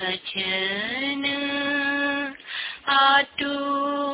भजन आतुरी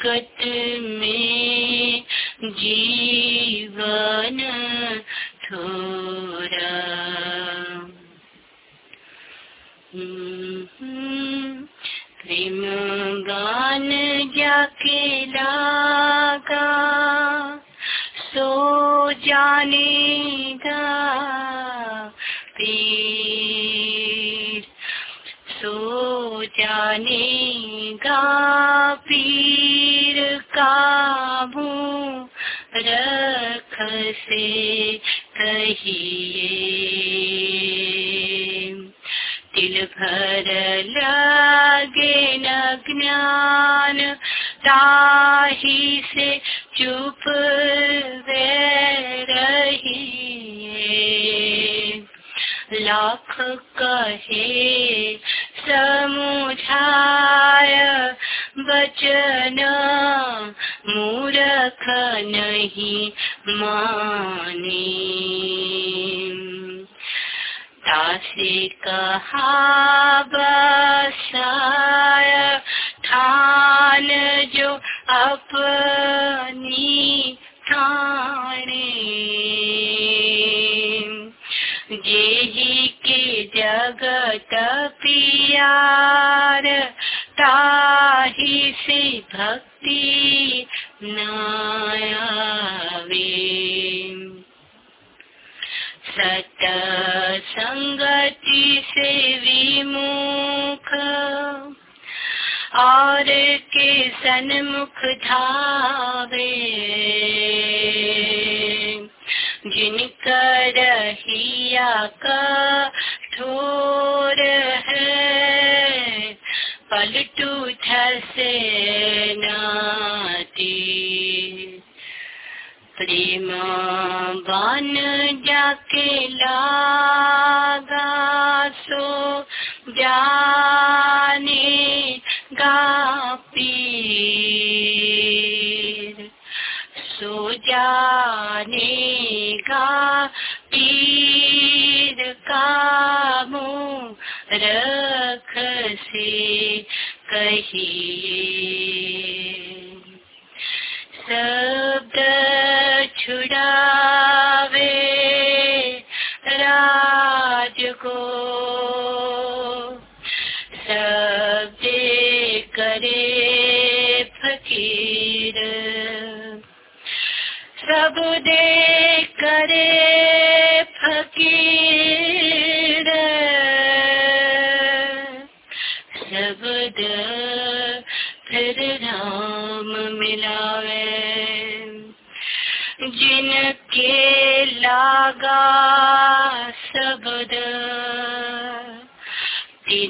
जगत में जीवन कहा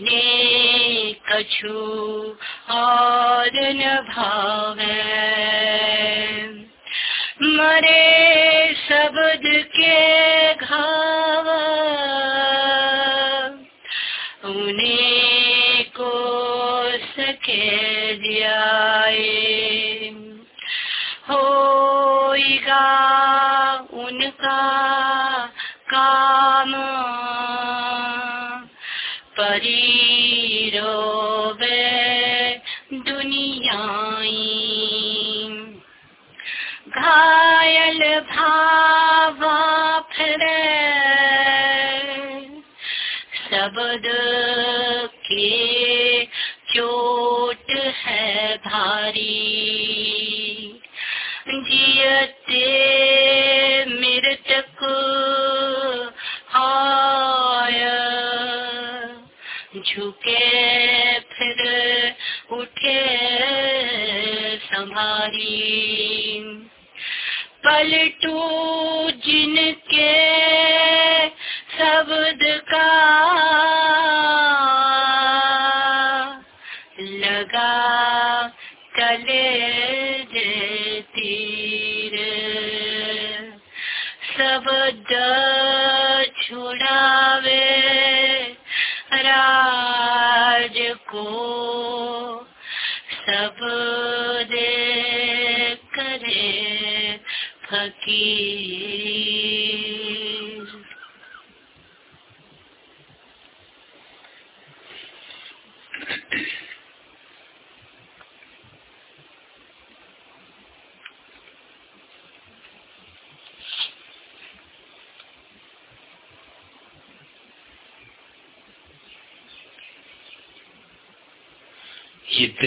तिने कछु और न भाव। मरे शब्द के घाव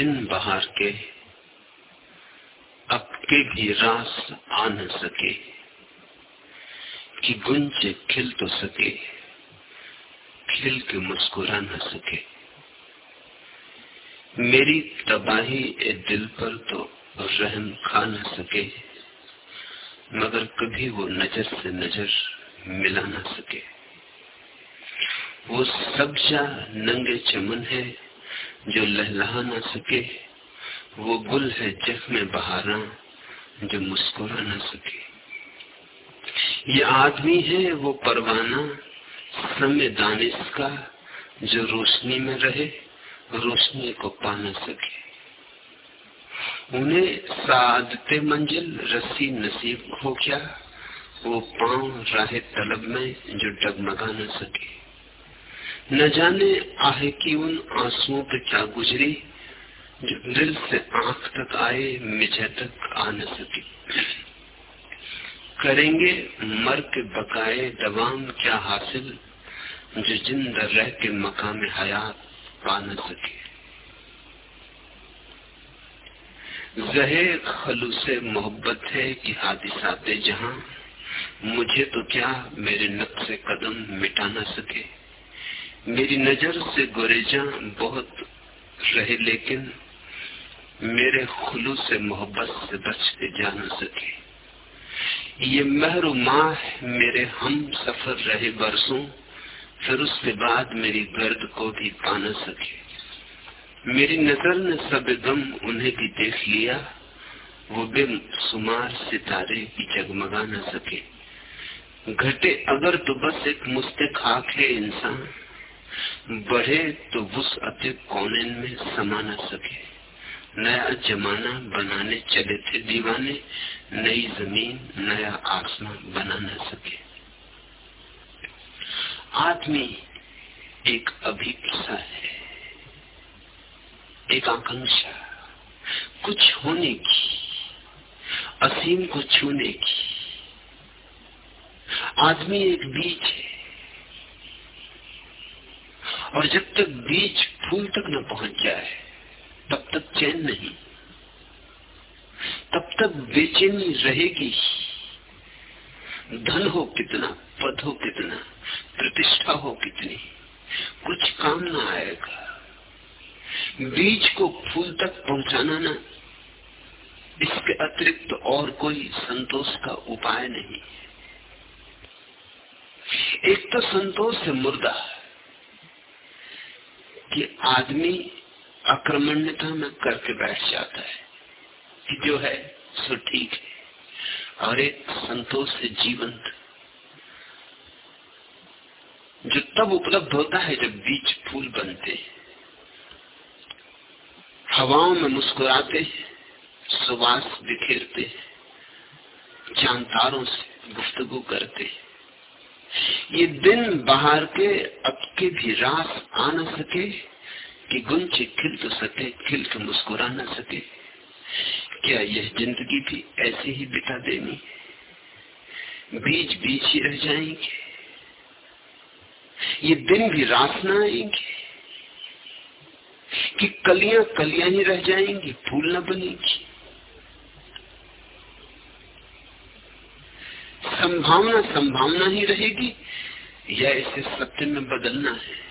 दिन बाहर के, अब के भी रास आ न सके, कि गुंज खिल तो सके, खिल के मुस्कुरा न सके। मेरी तबाही ए दिल पर तो रहम खा न सके, मगर कभी वो नज़र से नज़र मिला न सके। वो सब्जा नंगे चमन है जो लहलहा ना सके, वो गुल है जख्म बहारा, जो मुस्कुरा ना सके। ये आदमी है, वो परवाना, समय दानिश का जो रोशनी में रहे, रोशनी को पा न सके। उन्हें सादते मंजिल, रस्सी नसीब हो क्या, वो पाँव राह तलब में, जो डगमगा न सके। न जाने आहे की उन आंसुओं पे क्या गुजरी जो दिल से आँख तक आए, मिझे तक आ न सके। करेंगे मर के बकाए दवाम क्या हासिल, जो ज़िंदा रह के मकाम हयात पा न सके। जहे खलू से मोहब्बत है कि हादिसाते जहाँ, मुझे तो क्या मेरे नक्शे कदम मिटा न सके। मेरी नज़र से गोरेजा बहुत रहे, लेकिन मेरे खुलू से मोहब्बत से बच के जा न सके। ये महर माह मेरे हम सफ़र रहे बरसों, फिर उसके बाद मेरी गर्द को भी पा न सके। मेरी नज़र ने सब गम उन्हें भी देख लिया, वो बेसुमार सितारे भी जगमगा न सके। घटे अगर तो बस एक मुस्ते खाक है इंसान बढ़े तो उस अति कोने में समा न सके। नया जमाना बनाने चले थे दीवाने, नई ज़मीन, नया आसमान बना न सके। आदमी एक अभिप्सा है, एक आकांक्षा, कुछ होने की, असीम को छूने की। आदमी एक बीज है और जब तक बीज फूल तक न पहुँच जाए, तब तक चैन नहीं। तब तक बेचैनी रहेगी। धन हो कितना, पद हो कितना, प्रतिष्ठा हो कितनी, कुछ काम ना आएगा। बीज को फूल तक पहुंचाना ना, इसके अतिरिक्त और कोई संतोष का उपाय नहीं। एक तो संतोष है मुर्दा कि आदमी आक्रमण्यता में करके बैठ जाता है कि जो है, सो ठीक है। और एक संतोष से जीवंत, जो तब उपलब्ध होता है जब बीज फूल बनते हवाओं में मुस्कुराते सुवास बिखेरते चाँद तारों से गुफ्तगु करते ये दिन बाहर के अब के भी रास आ न सके, कि गुंचे खिल तो सके, खिल के मुस्कुरा न सके। क्या यह ज़िंदगी भी ऐसे ही बिता देनी? बीच बीच ही रह जाएँगे। ये दिन भी रास न आएँगे, कि कलियाँ कलियाँ ही रह जाएँगी, फूल न बनेगी। संभावना संभावना ही रहेगी, या इसे सत्य में बदलना है।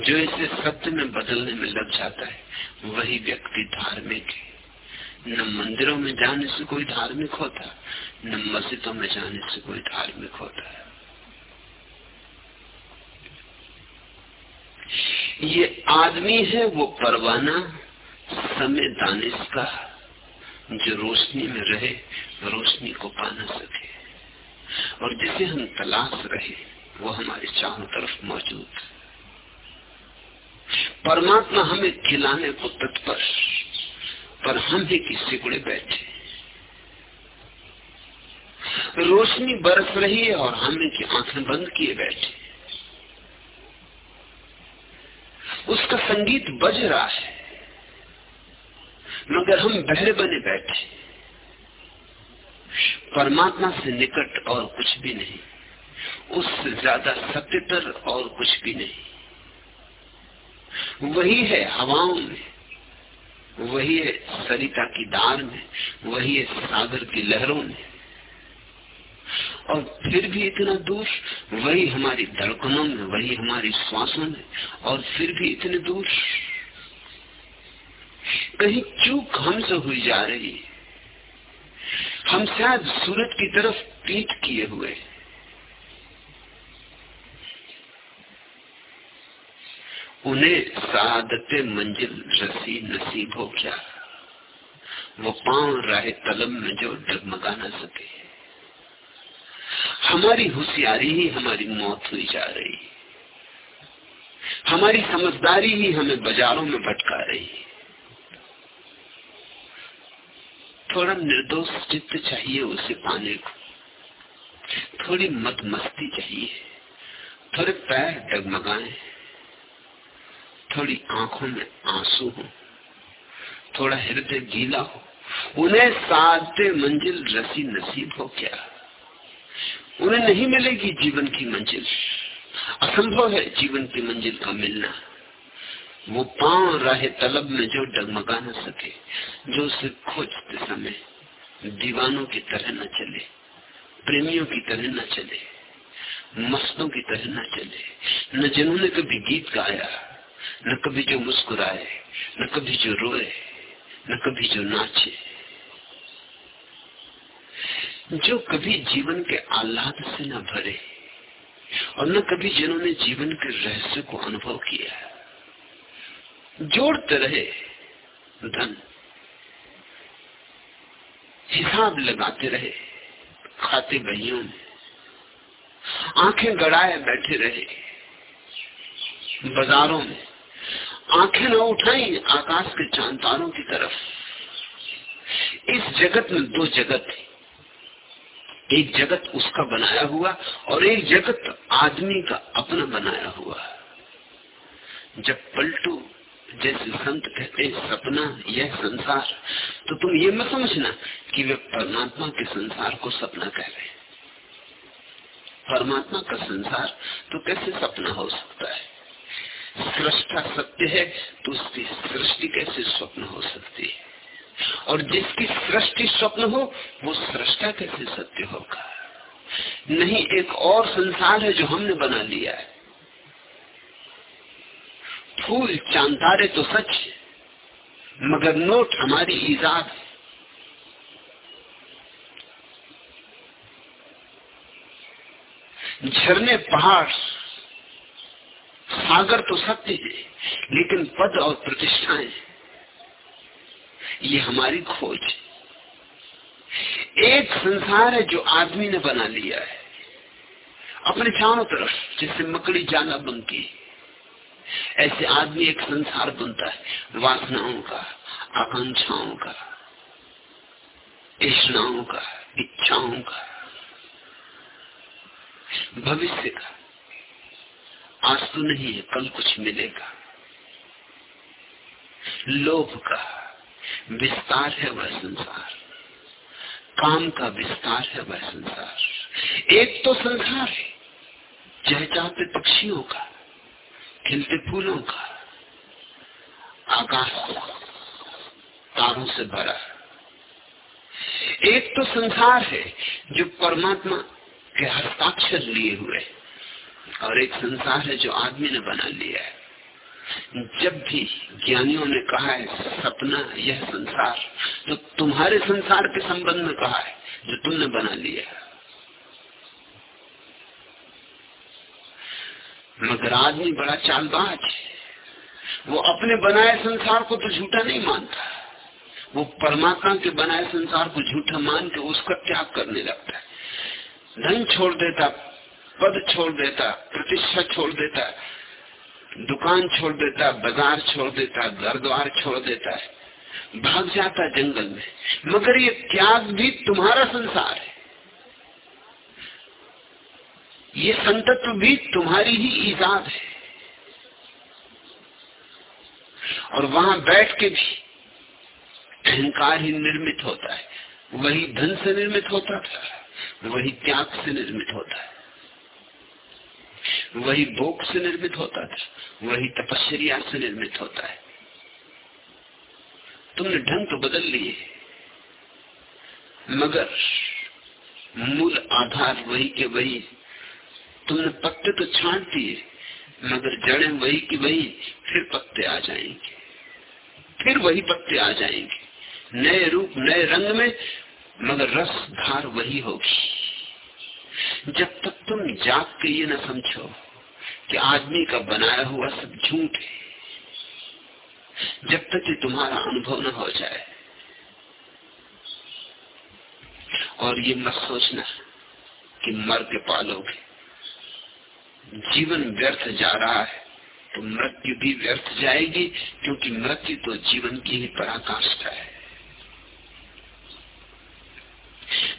जो इसे सत्य में बदलने में लग जाता है, वही व्यक्ति धार्मिक है। न मंदिरों में जाने से कोई धार्मिक होता, न मस्जिदों में जाने से कोई धार्मिक होता। है ये आदमी है वो परवाना, समय दानिश का। जो रोशनी में रहे, रोशनी को पा न सके और जिसे हम तलाश रहे, वो हमारे चारों तरफ़ मौजूद परमात्मा हमें खिलाने को तत्पर, पर हम ही किसी सिकुड़े बैठे रोशनी बरस रही है और हमें की आँखें बंद किए बैठे उसका संगीत बज रहा है। मगर हम बहरे बने बैठे परमात्मा से निकट और कुछ भी नहीं। उससे ज़्यादा सत्यतर और कुछ भी नहीं। वही है हवाओं में। वही है सरिता की दार में। वही है सागर की लहरों में। और फिर भी इतना दूर, वही हमारी धड़कनों में, वही हमारी श्वासों में। और फिर भी इतने दूर। कहीं चूक हमसे हुई जा रही है। हम शायद सूरज की तरफ़ पीठ किए हुए उन्हें सादत मंजिल रसी नसीब हो क्या? वो पाँव राह तलब में जो डगमगा न सके। हमारी होशियारी ही हमारी मौत हुई जा रही हमारी समझदारी ही हमें बाजारों में भटका रही थोड़ा निर्दोष चित्त चाहिए उसे पाने को। थोड़ी मत मस्ती चाहिए। थोड़े पैर डगमगाए। थोड़ी आँखों में आँसू हो। थोड़ा हृदय गीला हो। उन्हें साधते मंजिल रसी नसीब हो क्या? उन्हें नहीं मिलेगी जीवन की मंजिल। असंभव है जीवन की मंजिल का मिलना। वो पाँव राहे तलब में जो डगमगा न सके, जो उसे खोजते समय दीवानों की तरह न चले, प्रेमियों की तरह न चले, मस्तों की तरह न चले, न जिन्होंने कभी गीत गाया, न कभी जो मुस्कुराए, न कभी जो रोए, न कभी जो नाचे। जो कभी जीवन के आह्लाद से न भरे और न कभी जिन्होंने जीवन के रहस्य को अनुभव किया जोड़ते रहे धन। हिसाब लगाते रहे खाते बहियों में। आँखें गड़ाए बैठे रहे बाजारों में। आँखें न उठाई आकाश के चाँद तारों की तरफ़। इस जगत में दो जगत है। एक जगत उसका बनाया हुआ और एक जगत आदमी का अपना बनाया हुआ। जब पलटू जैसे संत कहते हैं, सपना यह संसार। तो तुम ये मत समझना कि वे परमात्मा के संसार को सपना कह रहे हैं। परमात्मा का संसार तो कैसे सपना हो सकता है? सृष्टा सत्य है तो उसकी सृष्टि कैसे स्वप्न हो सकती है? और जिसकी सृष्टि स्वप्न हो, वो सृष्टा कैसे सत्य होगा? नहीं, एक और संसार है जो हमने बना लिया है। फूल चांदारे तो सच मगर नोट हमारी ईजाद है। झरने पहाड़, सागर तो सत्य है, लेकिन पद और प्रतिष्ठाएँ ये हमारी खोज एक संसार है जो आदमी ने बना लिया है, अपने चारों तरफ़ जैसे मकड़ी जाला बनती ऐसे आदमी एक संसार बनता है, वासनाओं का, आकांक्षाओं का इच्छाओं का इच्छाओं का, भविष्य का। आज तो नहीं है, कल कुछ मिलेगा। लोभ का विस्तार है वह संसार। काम का विस्तार है वह संसार। एक तो संसार है चहचाते पक्षियों का। खिलते फूलों का, आकाश को, तारों से भरा। एक तो संसार है जो परमात्मा के हस्ताक्षर लिए हुए और एक संसार है जो आदमी ने बना लिया है। जब भी ज्ञानियों ने कहा है, सपना यह संसार तो तुम्हारे संसार के संबंध में कहा है, जो तुमने बना लिया मगर आदमी बड़ा चालबाज वो अपने बनाए संसार को तो झूठा नहीं मानता। वो परमात्मा के बनाए संसार को झूठा मान के उसका त्याग करने लगता है। धन छोड़ देता, पद छोड़ देता, प्रतिष्ठा छोड़ देता, दुकान छोड़ देता, बाज़ार छोड़ देता घर द्वार छोड़ देता है। भाग जाता जंगल में। मगर ये त्याग भी तुम्हारा संसार है। ये संतत्व भी तुम्हारी ही ईजाद है। और वहाँ बैठ के भी अहंकार ही निर्मित होता है। वही धन से निर्मित होता था, वही त्याग से निर्मित होता है। वही भोग से निर्मित होता था, वही तपस्या से निर्मित होता है। तुमने ढंग तो बदल लिए, मगर मूल आधार वही के वही तुमने पत्ते तो छांट दिए, मगर जड़े वही की वही फिर पत्ते आ जाएँगे। फिर वही पत्ते आ जाएँगे। नए रूप, नए रंग में, मगर रस धार वही होगी। जब तक तुम जाग के ये न समझो कि आदमी का बनाया हुआ सब झूठ है, जब तक कि तुम्हारा अनुभव न हो जाए। और ये मत सोचना कि मर के पालोगे। जीवन व्यर्थ जा रहा है तो मृत्यु भी व्यर्थ जाएगी, क्योंकि मृत्यु तो जीवन की ही पराकाष्ठा है।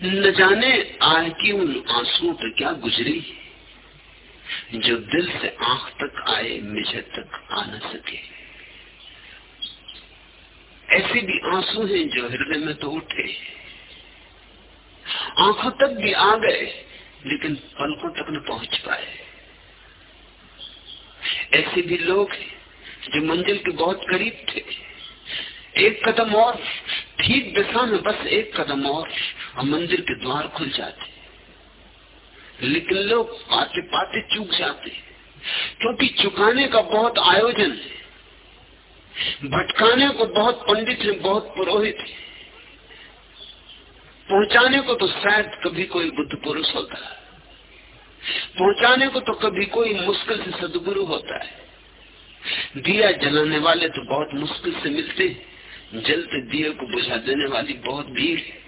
न जाने आय की उन आंसुओं पर क्या गुजरी, जो दिल से आँख तक आए, मिझे तक आ न सके। ऐसे भी आँसू हैं जो हृदय में तो उठे। आँखों तक भी आ गए, लेकिन पलकों तक न पहुँच पाए। ऐसे भी लोग हैं जो मंजिल के बहुत करीब थे। एक कदम और, ठीक दिशा में बस एक कदम और और मंदिर के द्वार खुल जाते। लेकिन लोग पाते पाते चूक जाते। क्योंकि चुकाने का बहुत आयोजन है। भटकाने को बहुत पंडित है, बहुत पुरोहित है। पहुँचाने को तो शायद कभी कोई बुद्ध पुरुष होता। है पहुँचाने को तो कभी कोई मुश्किल से सदगुरु होता है। दिया जलाने वाले तो बहुत मुश्किल से मिलते जलते दिए को बुझा देने वाली बहुत भीड़ है।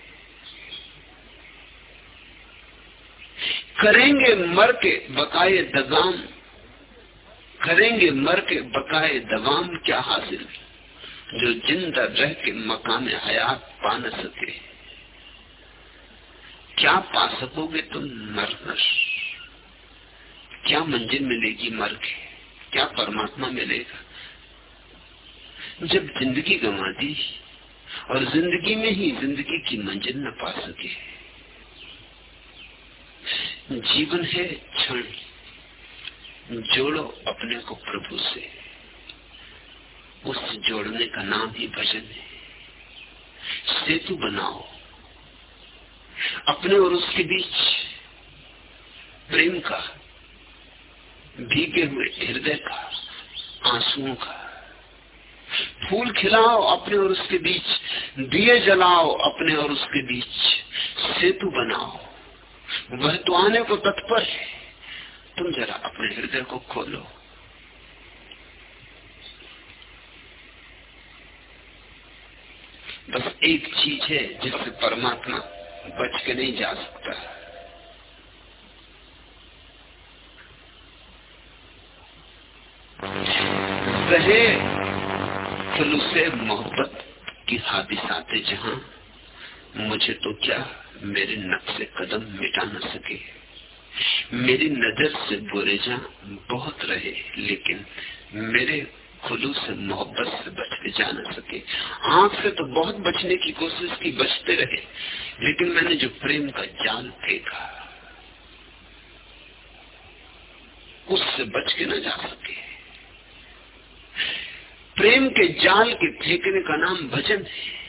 करेंगे मर के बकाए दगाम, करेंगे मर के बकाए दगाम क्या हासिल? जो ज़िंदा रह के मकान हयात पा न सके। क्या पा सकोगे तुम मर कर क्या मंजिल मिलेगी मर के? क्या परमात्मा मिलेगा? जब ज़िंदगी गंवा दी और ज़िंदगी में ही ज़िंदगी की मंजिल न पा सके। जीवन है क्षण। जोड़ो अपने को प्रभु से। उससे जोड़ने का नाम ही भजन है। सेतु बनाओ। अपने और उसके बीच प्रेम का भीगे हुए हृदय का, आंसुओं का। फूल खिलाओ अपने और उसके बीच, दिए जलाओ अपने और उसके बीच। सेतु बनाओ। वह तो आने को तत्पर है। तुम जरा अपने हृदय को खोलो। बस एक चीज़ है जिससे परमात्मा बच के नहीं जा सकता। रहे फिर उसे मोहब्बत की हादिसाते जहाँ, मुझे तो क्या मेरे नक्शे कदम मिटा न सके। मेरी नज़र से बुरे जा बहुत रहे, लेकिन मेरे खुलू से मोहब्बत से बच के जा न सके। आँख से तो बहुत बचने की कोशिश की, बचते रहे, लेकिन मैंने जो प्रेम का जाल फेंका, उससे बच के न जा सके। प्रेम के जाल के फेंकने का नाम भजन है।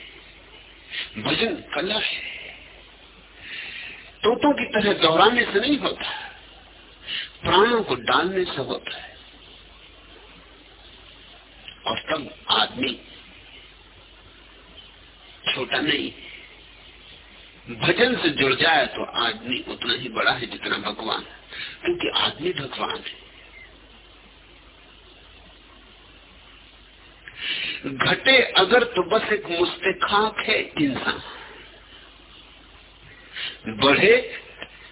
भजन कला है। तोतों की तरह दोहराने से नहीं होता। प्राणों को डालने से होता है। और तब आदमी छोटा नहीं। भजन से जुड़ जाए तो आदमी उतना ही बड़ा है जितना भगवान क्योंकि आदमी भगवान है। घटे अगर तो बस एक मुस्तेखाक है इंसान। बढ़े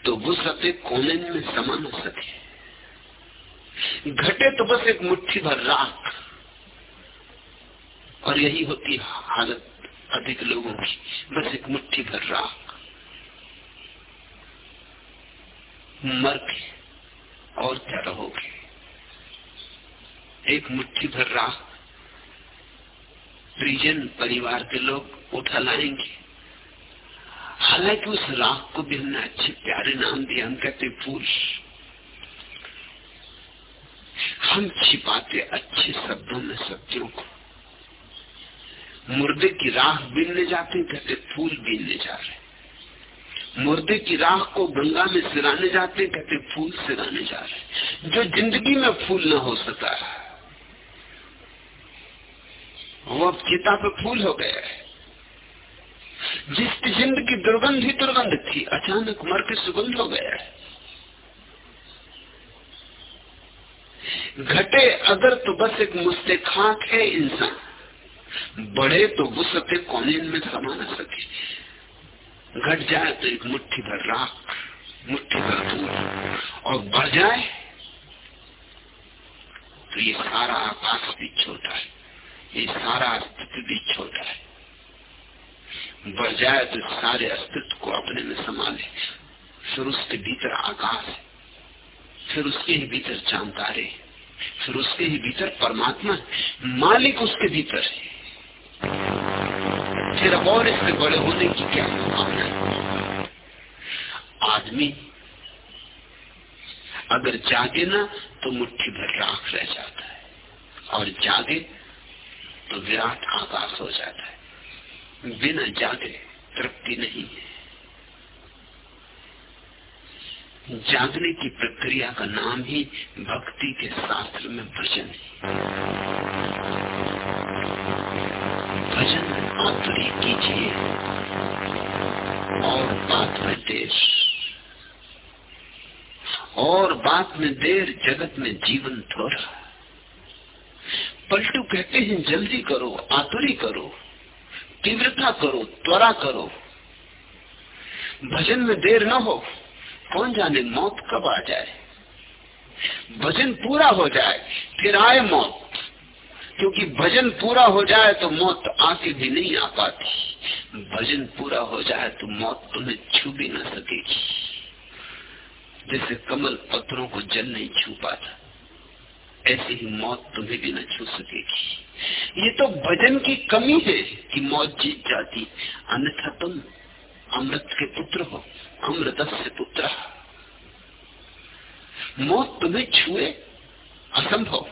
तो वसते कोने में समा न सके। घटे तो बस एक मुट्ठी भर राख। और यही होती हालत अधिक लोगों की। बस एक मुट्ठी भर राख। मर के और क्या रहोगे? एक मुट्ठी भर राख। परिजन परिवार के लोग उठा लाएँगे। हालाँकि उस राख को भी हमने अच्छे प्यारे नाम दिया, हम कहते फूल हम छिपाते अच्छे शब्दों में सत्यों को। मुर्दे की राख बीनने जाते कहते फूल बीनने जा रहे मुर्दे की राख को गंगा में सिराने जाते कहते फूल सिराने जा रहे जो ज़िंदगी में फूल न हो सका। वो अब चिता पे फूल हो गया है। जिसकी ज़िंदगी दुर्गंध ही दुर्गंध थी, अचानक मर के सुगंध हो गया है। घटे अगर तो बस एक मुस्ते खाक है इंसान, बढ़े तो गुस्से कोने में समा न सके। घट जाए तो एक मुट्ठी भर राख, मुट्ठी भर दूर और बढ़ जाए तो ये सारा आकाश भी छोटा है। ये सारा अस्तित्व भी छोटा है। बढ़ जाए तो सारे अस्तित्व को अपने में संभाले। फिर उसके भीतर आकाश है। फिर उसके ही भीतर चाँद तारे फिर उसके ही भीतर परमात्मा मालिक उसके भीतर है। फिर और इससे बड़े होने की क्या संभावना है? आदमी, अगर जागे ना तो मुट्ठी भर राख रह जाता है। और जागे तो विराट आकाश हो जाता है। बिना जागे तृप्ति नहीं है। जागने की प्रक्रिया का नाम ही भक्ति के शास्त्र में भजन है। भजन आतरी कीजिए और बात में देश और बात में देर, जगत में जीवन थोड़ा। पलटू कहते हैं, जल्दी करो, आतुरी करो, तीव्रता करो, त्वरा करो। भजन में देर न हो, कौन जाने मौत कब आ जाए? भजन पूरा हो जाए, फिर आए मौत। क्योंकि भजन पूरा हो जाए तो मौत आके भी नहीं आ पाती। भजन पूरा हो जाए तो मौत तुम्हें छू भी ना सकेगी। जैसे कमल पत्थरों को जल नहीं छू पाता। ऐसी ही मौत तुम्हें भी न छू सकेगी। ये तो भजन की कमी है कि मौत जीत जाती। अन्यथा तुम अमृत के पुत्र हो अमृत से पुत्र। मौत तुम्हें छुए असंभव।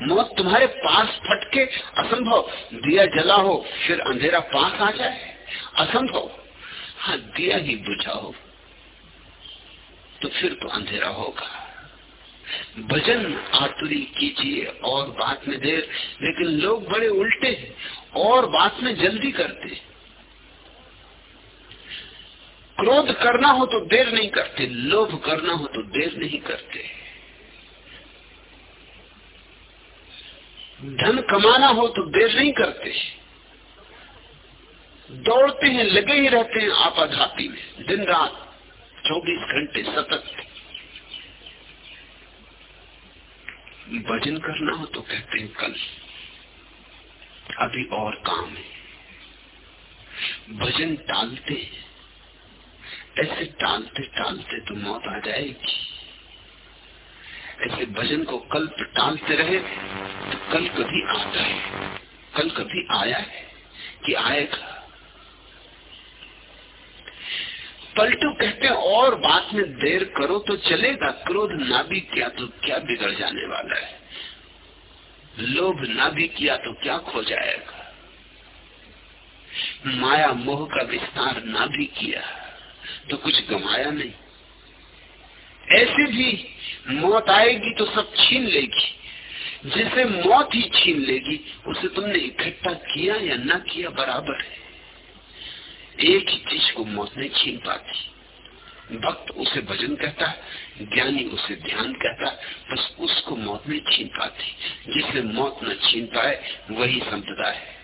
मौत तुम्हारे पास फटके असंभव। दिया जला हो, फिर अंधेरा पास आ जाए। असंभव। हाँ दिया ही बुझाओ तो फिर तो अंधेरा होगा। भजन आतुरी कीजिए और बात में देर। लेकिन लोग बड़े उल्टे हैं और बात में जल्दी करते क्रोध करना हो तो देर नहीं करते, लोभ करना हो तो देर नहीं करते। धन कमाना हो तो देर नहीं करते। दौड़ते हैं, लगे ही रहते हैं आपाधापी में। दिन रात, चौबीस घंटे सतत। भजन करना हो तो कहते हैं, कल अभी और काम है। भजन टालते ऐसे टालते टालते तो मौत आ जाएगी। ऐसे भजन को कल टालते रहे तो कल कभी आता है। कल कभी आया है कि आएगा। पलटू कहते हैं, और बात में देर करो तो चलेगा। क्रोध ना भी किया तो क्या बिगड़ जाने वाला है? लोभ ना भी किया तो क्या खो जाएगा? माया मोह का विस्तार ना भी किया तो कुछ गमाया नहीं। ऐसे भी मौत आएगी तो सब छीन लेगी। जिसे मौत ही छीन लेगी, उसे तुमने इकट्ठा किया या ना किया बराबर है। एक ही चीज़ को मौत नहीं छीन पाती। भक्त उसे भजन कहता ज्ञानी उसे ध्यान कहता बस उसको मौत नहीं छीन पाती। जिसे मौत न छीन पाए, वही संपदा है।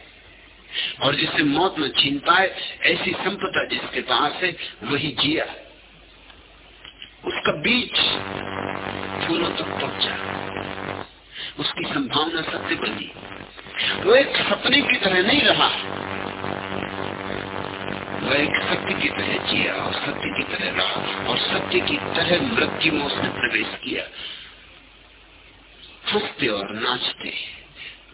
और जिसे मौत न छीन पाए, ऐसी संपदा जिसके पास है, वही जिया। उसका बीज फूलों तक पहुँचा। उसकी संभावना सत्य बनी वो एक सपने की तरह नहीं रहा। वह एक सत्य की तरह जिया और सत्य की तरह रहा और सत्य की तरह मृत्यु में उसने प्रवेश किया। हँसते और नाचते,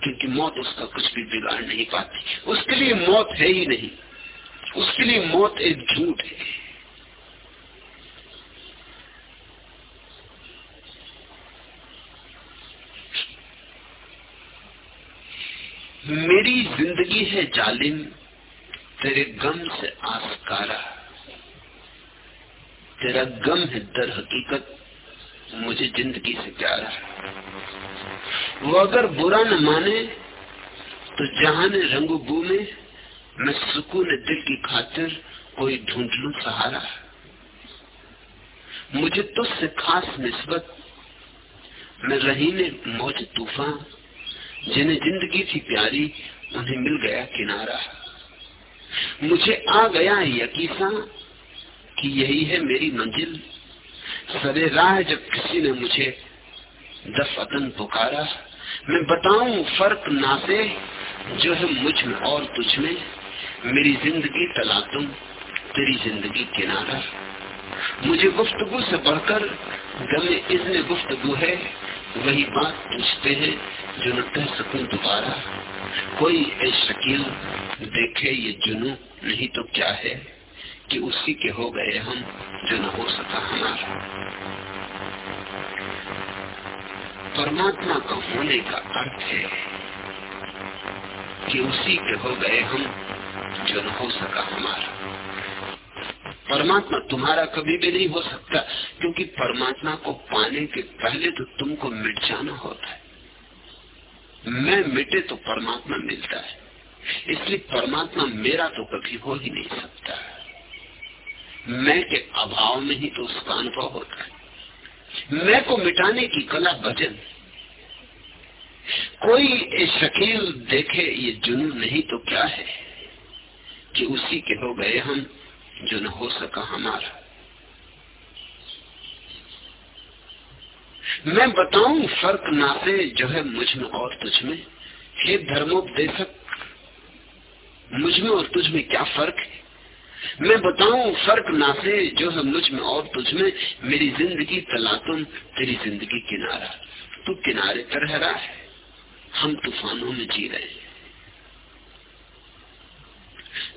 क्योंकि मौत उसका कुछ भी बिगाड़ नहीं पाती। उसके लिए मौत है ही नहीं। उसके लिए मौत एक झूठ है। मेरी ज़िंदगी है जालिम तेरे गम से आसकारा तेरा गम है दर हकीकत, मुझे ज़िंदगी से प्यारा वो अगर बुरा न माने तो जहान रंगू में मैं सुकून दिल की खातिर कोई ढूंढ लू सहारा मुझे तुझसे खास निस्बत मैं रहीने मौज तूफ़ान, जिन्हें ज़िंदगी थी प्यारी, उन्हें मिल गया किनारा मुझे आ गया यकीसा कि यही है मेरी मंजिल। सरे राह जब किसी ने मुझे दफतन पुकारा, मैं बताऊँ फ़र्क ना से जो है मुझमें और तुझ में। मेरी ज़िंदगी तला तुम तेरी ज़िंदगी किनारा। मुझे गुफ्तगु से बढ़कर गमे इसने गुफ्तगु है वही बात पूछते हैं जो न कह सकूँ दोबारा। कोई ए शकील देखे ये जुनू? नहीं तो क्या है कि उसी के हो गए हम जो न हो सका हमारा। परमात्मा का होने का अर्थ है कि उसी के हो गए हम जो न हो सका हमारा। परमात्मा तुम्हारा कभी भी नहीं हो सकता, क्योंकि परमात्मा को पाने के पहले तो तुमको मिट जाना होता है। मैं मिटे तो परमात्मा मिलता है। इसलिए परमात्मा मेरा तो कभी हो ही नहीं सकता। मैं के अभाव में ही तो उसका अनुभव होता है। मैं को मिटाने की कला भजन कोई शकील देखे ये जुनून नहीं तो क्या है कि उसी के हो गए हम। जो न हो सका हमारा। मैं बताऊँ, फ़र्क नाते जो है मुझमें और तुझ में। हे धर्मोपदेशक, मुझमें और तुझ में क्या फ़र्क है? मैं बताऊँ, फ़र्क नाते जो है मुझमें और तुझ में। मेरी ज़िंदगी तलातुम तेरी ज़िंदगी किनारा। तू किनारे पर रह है। हम तूफानों में जी रहे हैं।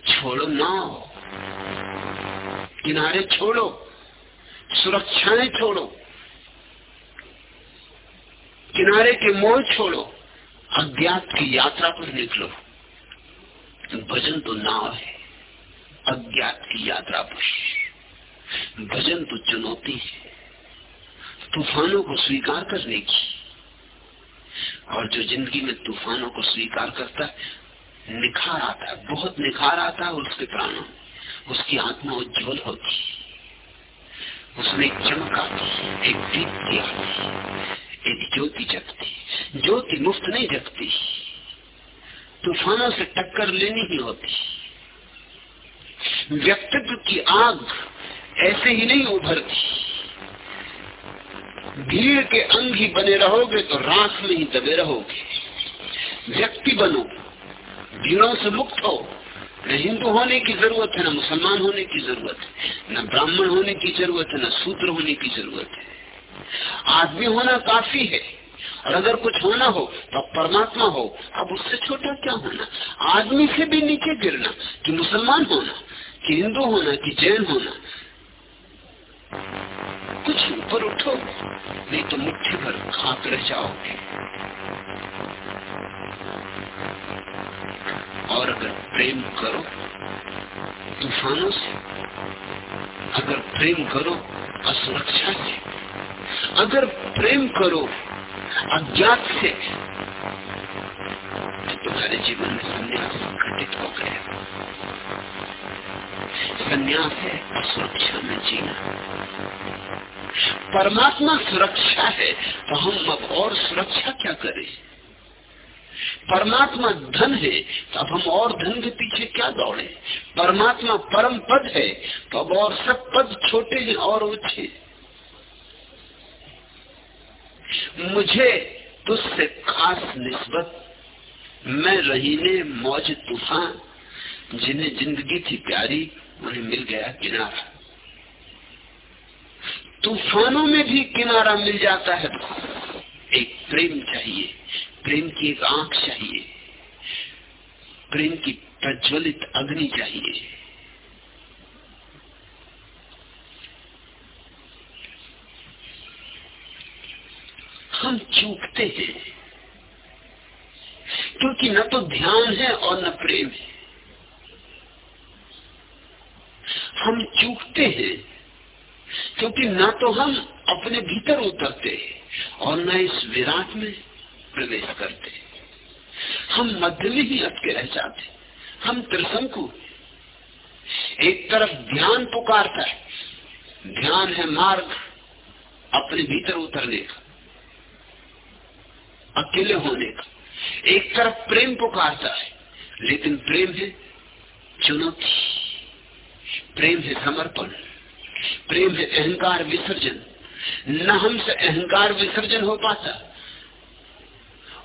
छोड़ो नाव किनारे छोड़ो सुरक्षाएँ छोड़ो, किनारे के मोह छोड़ो, अज्ञात की यात्रा पर निकलो। भजन तो नाव है, अज्ञात की यात्रा पर। भजन तो चुनौती है, तूफानों को स्वीकार करने की। और जो ज़िंदगी में तूफानों को स्वीकार करता है, निखार आता है, बहुत निखार आता है उसके प्राणों उसकी आत्मा उज्जवल होती। उसमें चमक, एक दीप्ति आती एक ज्योति जगती। ज्योति मुफ़्त नहीं जगती। तूफानों से टक्कर लेनी ही होती। व्यक्तित्व की आग ऐसे ही नहीं उभरती। भीड़ के अंग ही बने रहोगे तो राख में ही दबे रहोगे। व्यक्ति बनो भीड़ों से मुक्त हो। न हिंदू होने की ज़रूरत है, न मुसलमान होने की ज़रूरत है, न ब्राह्मण होने की ज़रूरत है, न सूत्र होने की ज़रूरत है। आदमी होना काफ़ी है, और अगर कुछ होना हो तो परमात्मा हो, अब उससे छोटा क्या होना? आदमी से भी नीचे गिरना, कि मुसलमान होना, कि हिंदू होना, कि जैन होना, कुछ ऊपर उठो, नहीं तो मुट्ठी भर खाक रह जाओगे। प्रेम करो। तूफानों से अगर प्रेम करो असुरक्षा से। अगर प्रेम करो, अज्ञात से तो तुम्हारे जीवन में संन्यास घटित हो गया। संन्यास है असुरक्षा में जीना। परमात्मा सुरक्षा है तो हम अब और सुरक्षा क्या करें? परमात्मा धन है तो अब हम और धन के पीछे क्या दौड़े? परमात्मा परम पद है तो अब और सब पद छोटे हैं और ऊँचे। मुझे तुझसे खास निस्बत, मैं रहीने मौज तूफ़ान, जिन्हें ज़िंदगी थी प्यारी, उन्हें मिल गया किनारा। तूफानों में भी किनारा मिल जाता है। एक प्रेम चाहिए प्रेम की एक आँख चाहिए। प्रेम की प्रज्वलित अग्नि चाहिए। हम चूकते हैं। क्योंकि न तो ध्यान है और न प्रेम है। हम चूकते हैं, क्योंकि ना तो हम अपने भीतर उतरते हैं और न इस विराट में प्रवेश करते हम मध्य में ही अटके रह जाते हम त्रिशंकु एक तरफ़ ध्यान पुकारता है। ध्यान है मार्ग। अपने भीतर उतरने का। अकेले होने का। एक तरफ़ प्रेम पुकारता है। लेकिन प्रेम है चुनौती। प्रेम है समर्पण। प्रेम है अहंकार विसर्जन। न हमसे अहंकार विसर्जन हो पाता।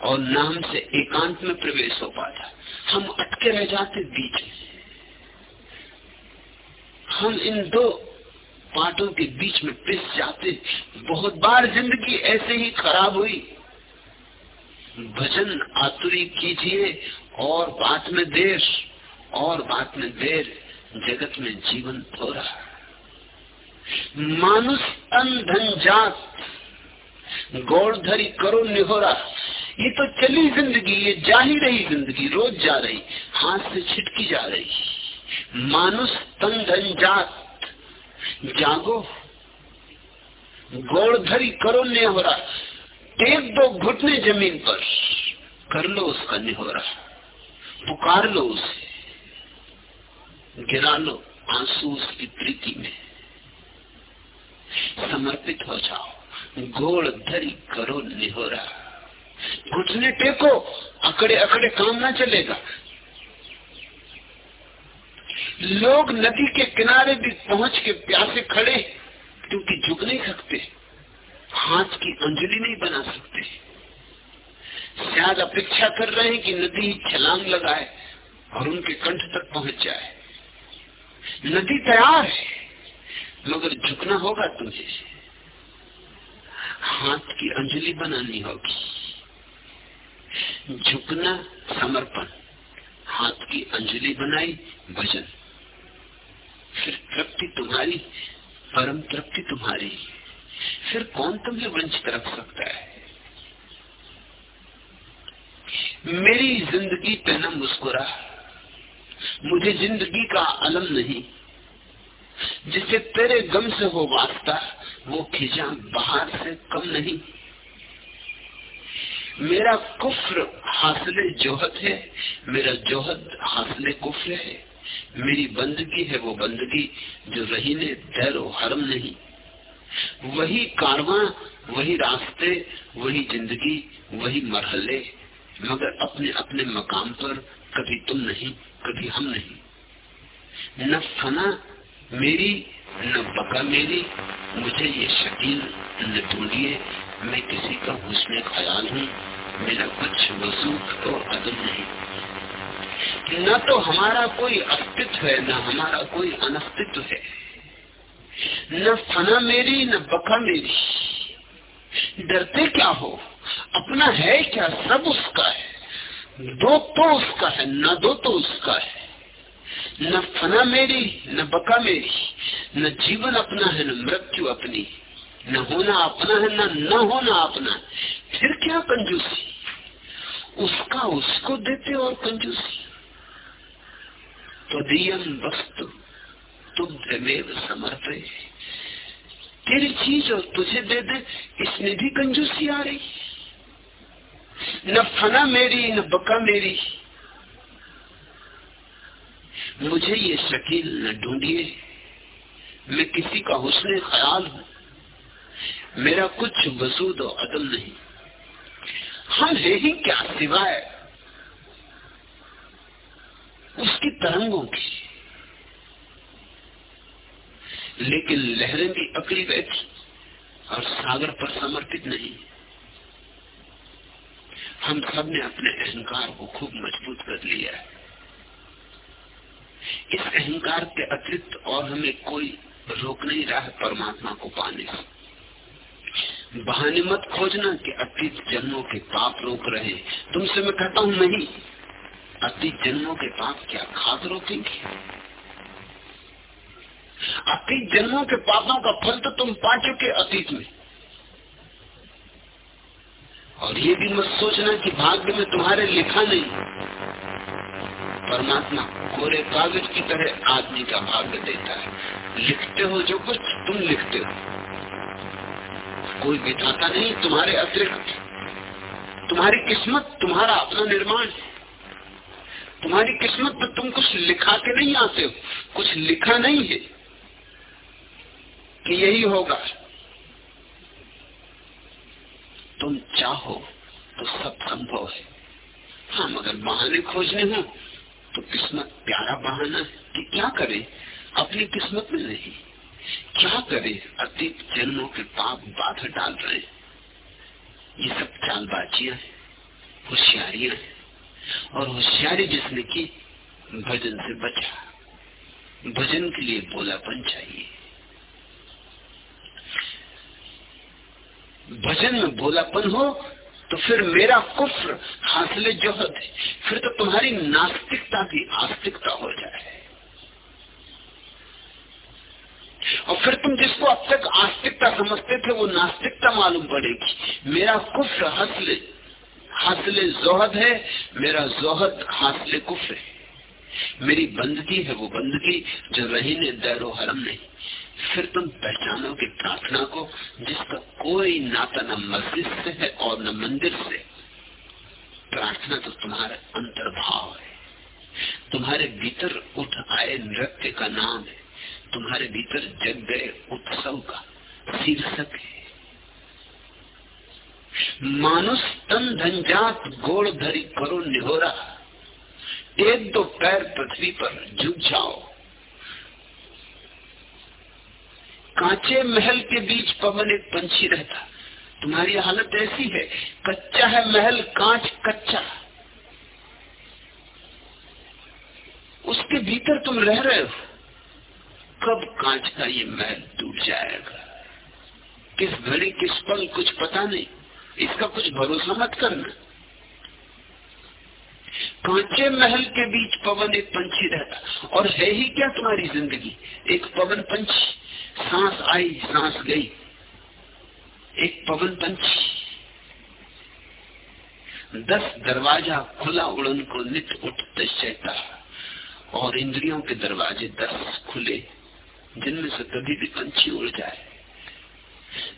और न हमसे एकांत में प्रवेश हो पाता हम अटके रह जाते बीच में। हम इन दो पाटों के बीच में पिस जाते। बहुत बार ज़िंदगी ऐसे ही खराब हुई। भजन आतुरी कीजिए, और बात में देर, और बात में देर, जगत में जीवन थोड़ा मानुष तन धन जात गौड़ धरी करो निहोरा। ये तो चली ज़िंदगी, ये जा ही रही ज़िंदगी, रोज जा रही, हाथ से छिटकी जा रही। मानुष तन धन जात, जागो। गौड़ धरी करो निहोरा, टेक दो घुटने ज़मीन पर, कर लो उसका निहोरा, पुकार लो उसे, गिरा लो आँसू उसकी प्रीति में। समर्पित हो जाओ घोड़ धरी करो निहोरा। घुटने टेको अकड़े अकड़े काम ना चलेगा। लोग नदी के किनारे भी पहुँच के प्यासे खड़े, क्योंकि झुक नहीं सकते। हाथ की अंजलि नहीं बना सकते। शायद अपेक्षा कर रहे हैं कि नदी छलांग लगाए और उनके कंठ तक पहुँच जाए। नदी तैयार है, मगर झुकना होगा तुझे। हाथ की अंजलि बनानी होगी। झुकना समर्पण, हाथ की अंजलि बनाई, भजन। फिर तृप्ति तुम्हारी, परम तृप्ति तुम्हारी। फिर कौन तुम्हें वंचित रख सकता है? मेरी ज़िंदगी पे न मुस्कुरा। मुझे ज़िंदगी का अलम नहीं। जिसे तेरे गम से हो वास्ता, वो खिजा बाहर से कम नहीं। मेरा कुफ्र हासिले जोहत है, मेरा जोहत हासिले कुफ्र है। मेरी बंदगी है वो बंदगी जो रही ने दैरो हरम नहीं। वही कारवा, वही रास्ते, वही ज़िंदगी, वही मरहले, मगर अपने अपने मकाम पर कभी तुम नहीं, कभी हम नहीं। न फना मेरी न बका मेरी, मुझे ये शकील न ढूंढिए। मैं किसी का हुस्न ख्याल हूँ, मेरा कुछ वसूख तो अदम नहीं। न तो हमारा कोई अस्तित्व है, न हमारा कोई अनस्तित्व है। न फना मेरी, न बका मेरी। डरते क्या हो? अपना है क्या? सब उसका है। दो तो उसका है, न दो तो उसका है। न फना मेरी, न बका मेरी, न जीवन अपना है, न मृत्यु अपनी। न होना अपना है, न न होना अपना। फिर क्या कंजूसी? उसका उसको देते और कंजूसी। तो दियम वस्तु, तुम मेव समर्पे। तेरी चीज़ और तुझे दे दे, इसमें भी कंजूसी आ रही। न फना मेरी, न बका मेरी। मुझे ये शकील न ढूंढिए। मैं किसी का हुस्न ख्याल हूँ। मेरा कुछ वसूद और अदम नहीं। हम है ही क्या सिवाय उसकी तरंगों की? लेकिन लहरें भी अकड़ी बैठी और सागर पर समर्पित नहीं। हम सबने अपने अहंकार को खूब मज़बूत कर लिया है। इस अहंकार के अतिरिक्त और हमें कोई रोक नहीं रहा है परमात्मा को पाने से। बहाने मत खोजना कि अतीत जन्मों के पाप रोक रहे तुमसे मैं कहता हूँ, नहीं। अतीत जन्मों के पाप क्या खाद रोकेंगे? अतीत जन्मों के पापों का फल तो तुम पा चुके अतीत में। और ये भी मत सोचना कि भाग्य में तुम्हारे लिखा नहीं। परमात्मा कोरे कागज़ की तरह आदमी का भाग्य देता है। लिखते हो जो कुछ तुम लिखते हो। कोई बिताता नहीं, तुम्हारे अतिरिक्त। तुम्हारी किस्मत, तुम्हारा अपना निर्माण है। तुम्हारी किस्मत तो तुम कुछ लिखा के नहीं आते हो। कुछ लिखा नहीं है। कि यही होगा। तुम चाहो तो सब संभव है। हाँ मगर बहाने खोजने हो। तो किस्मत प्यारा बहाना है कि क्या करे? अपनी किस्मत में नहीं। क्या करे? अतीत जन्मों के पाप बाधा डाल रहे हैं। ये सब चालबाजियाँ हैं, होशियारियाँ हैं। और होशियारी जिसने की, भजन से बचा। भजन के लिए बोलापन चाहिए। भजन में बोलापन हो तो फिर मेरा कुफ्र हासिल जोहद है, फिर तो तुम्हारी नास्तिकता भी आस्तिकता हो जाए। और फिर तुम जिसको अब तक आस्तिकता समझते थे, वो नास्तिकता मालूम पड़ेगी। मेरा कुफ्र हसले हासिल जोहद है, मेरा जोहद हासिल कुफ्र है। मेरी बंदगी है वो बंदगी, जो रही ने दैरो हरम नहीं। फिर तुम पहचानोगे प्रार्थना को, जिसका कोई नाता न मस्जिद से है और न मंदिर से। प्रार्थना तो तुम्हारा अंतर्भाव है। तुम्हारे भीतर उठ आए नृत्य का नाम है। तुम्हारे भीतर जग गए उत्सव का शीर्षक है। मानुष तन धनजात गोड़ धरी करो निहोरा। एक दो पैर पृथ्वी पर झुक जाओ। कांचे महल के बीच पवन एक पंछी रहता। तुम्हारी हालत ऐसी है, कच्चा है महल, कांच कच्चा। उसके भीतर तुम रह रहे हो। कब कांच का ये महल टूट जाएगा? किस घड़ी, किस पल, कुछ पता नहीं। इसका कुछ भरोसा मत करना। कांचे महल के बीच पवन एक पंछी रहता। और है ही क्या तुम्हारी ज़िंदगी? एक पवन पंछी। सांस आई, सांस गई। एक पवन पंछी दस दरवाज़ा खुला, उड़न को नित उठते सहता और इंद्रियों के दरवाजे दस खुले, जिनमें से कभी भी पंछी उड़ जाए।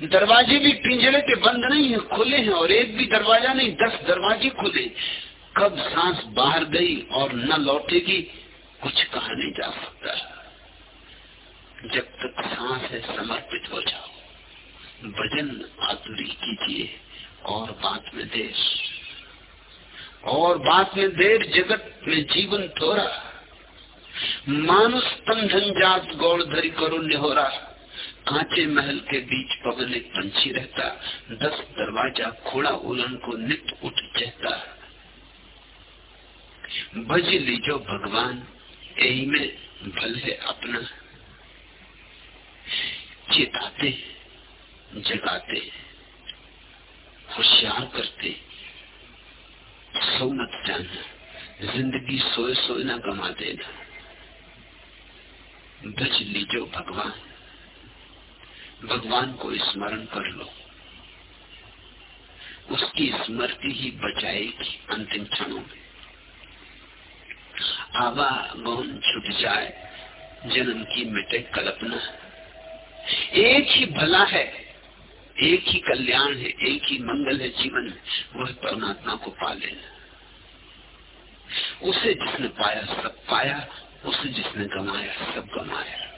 दरवाजे भी पिंजरे के बंद नहीं है, खुले हैं, और एक भी दरवाज़ा नहीं, दस दरवाजे खुले कब सांस बाहर गई और न लौटेगी, कुछ कहा नहीं जा सकता। जब तक सांस है, समर्पित हो जाओ। भजन आतुरी कीजिए और बात में देर। और बात में देर जगत में जीवन थोड़ा। मानुष तन झंझात गौड़ धरी करो निहोरा कांचे महल के बीच पवन एक पंछी रहता। दस दरवाज़ा खोड़ा उलन को नित उठ चहता। भज लीजो भगवान, यही में भल है अपना। चेताते, जगाते, होशियार करते। सो मत जाना, ज़िंदगी सोए सोए ना गमा देना। भज लीजो भगवान। भगवान को स्मरण कर लो। उसकी स्मृति ही बचाएगी अंतिम क्षणों में। आवागमन छुट जाए, जन्म की मिटे कल्पना। एक ही भला है, एक ही कल्याण है, एक ही मंगल है, जीवन में वह परमात्मा को पा लेना उसे जिसने पाया, सब पाया, उसे जिसने गमाया, सब गमाया।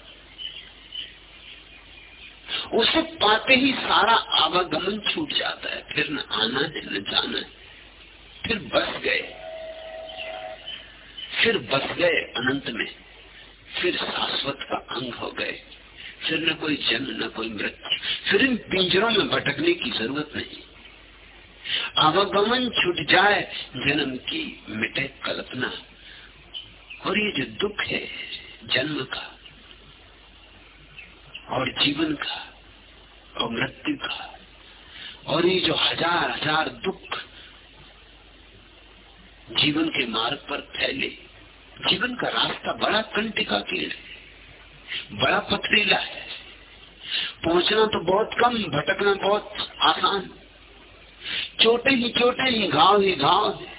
उसे पाते ही सारा आवागमन छूट जाता है, फिर न आना है, न जाना है, फिर बस गए। फिर बस गए अनंत में, फिर शाश्वत का अंग हो गए। फिर न कोई जन्म न कोई मृत्यु। फिर इन पिंजरों में भटकने की ज़रूरत नहीं। आवागमन छूट जाए, जन्म की मिटे कल्पना। और ये जो दुख है, जन्म का, और जीवन का, और मृत्यु का, और ये जो हज़ार हज़ार दुख जीवन के मार्ग पर फैले, जीवन का रास्ता बड़ा कंटिका कीड़ है। बड़ा पथरीला है। पहुँचना तो बहुत कम, भटकना बहुत आसान। छोटे ही छोटे ही घाव ही घाव है।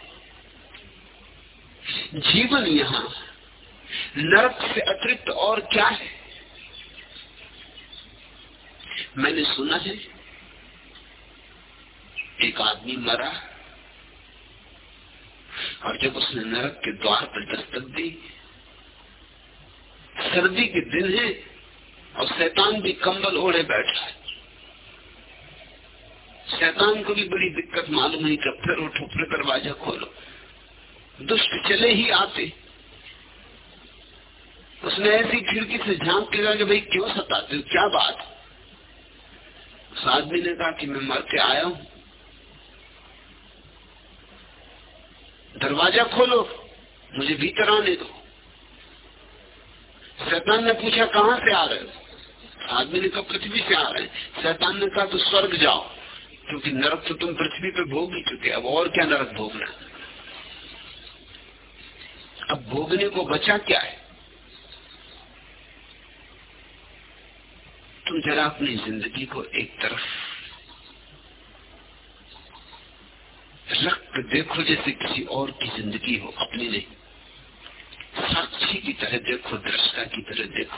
जीवन यहाँ नरक से अतिरिक्त और क्या है? मैंने सुना है, एक आदमी मरा और जब उसने नरक के द्वार पर दस्तक दी सर्दी के दिन है और शैतान भी कंबल ओढ़े बैठा है। शैतान को भी बड़ी दिक्कत मालूम है कि फिर उठो, फिर दरवाज़ा खोलो। दुष्ट चले ही आते। उसने ऐसी खिड़की से झाँक के कहा कि भाई, क्यों सताते हो? क्या बात? उस आदमी ने कहा कि मैं मर के आया हूँ। दरवाज़ा खोलो, मुझे भीतर आने दो। शैतान ने पूछा, कहाँ से आ रहे हो? आदमी ने कहा, पृथ्वी से आ रहे हैं. शैतान ने कहा तो स्वर्ग जाओ, क्योंकि नरक तो तुम पृथ्वी पे भोग ही चुके अब और क्या नरक भोगना अब भोगने को बचा क्या है? तुम जरा अपनी ज़िंदगी को एक तरफ़ रख देखो, जैसे किसी और की ज़िंदगी हो अपनी नहीं। साक्षी की तरह देखो, दृष्टा की तरह देखो।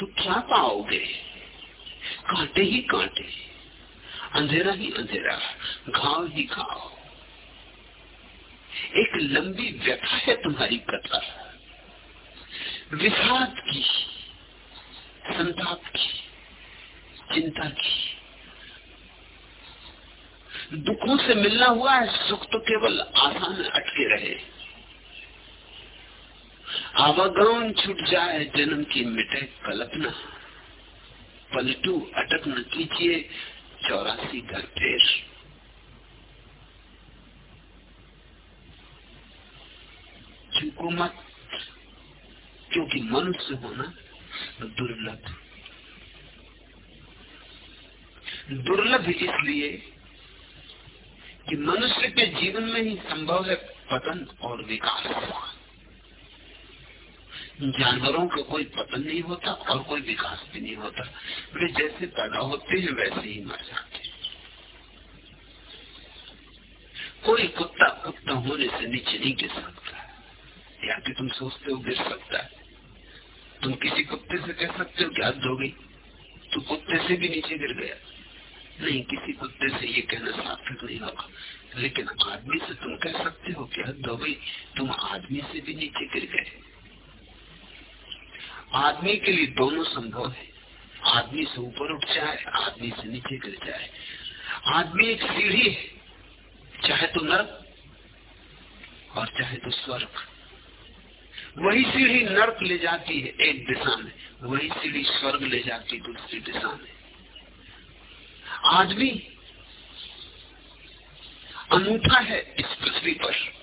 तो क्या पाओगे? कांटे ही कांटे। अंधेरा ही अंधेरा, घाव ही घाव। एक लंबी व्यथा है तुम्हारी कथा। विषाद की, संताप की, चिंता की। दुखों से मिलना हुआ है, सुख तो केवल आसान अटके रहे। आवागमन छूट जाए, जन्म की मिटे कल्पना। पलटू, अटक न कीजिए, चौरासी घर फेर चूको मत, क्योंकि मनुष्य होना दुर्लभ। दुर्लभ इसलिए कि मनुष्य के जीवन में ही संभव है पतन और विकास। जानवरों का कोई पतन नहीं होता और कोई विकास भी नहीं होता। वे जैसे पैदा होते हैं, वैसे ही मर जाते हैं। कोई कुत्ता कुत्ता होने से नीचे नहीं गिर सकता या कि तुम सोचते हो गिर सकता है। तुम किसी कुत्ते से कह सकते हो कि हद हो गई। तो कुत्ते से भी नीचे गिर गया। नहीं, किसी कुत्ते से ये कहना सार्थक नहीं होगा। लेकिन आदमी से तुम कह सकते हो कि हद हो गई। तुम आदमी से भी नीचे गिर गए। आदमी के लिए दोनों संभव है। आदमी से ऊपर उठ जाए, आदमी से नीचे गिर जाए। आदमी एक सीढ़ी है, चाहे तो नर्क और चाहे तो स्वर्ग। वही सीढ़ी नर्क ले जाती है, एक दिशा में। वही सीढ़ी स्वर्ग ले जाती है, दूसरी दिशा में। आदमी अनूठा है इस पृथ्वी पर।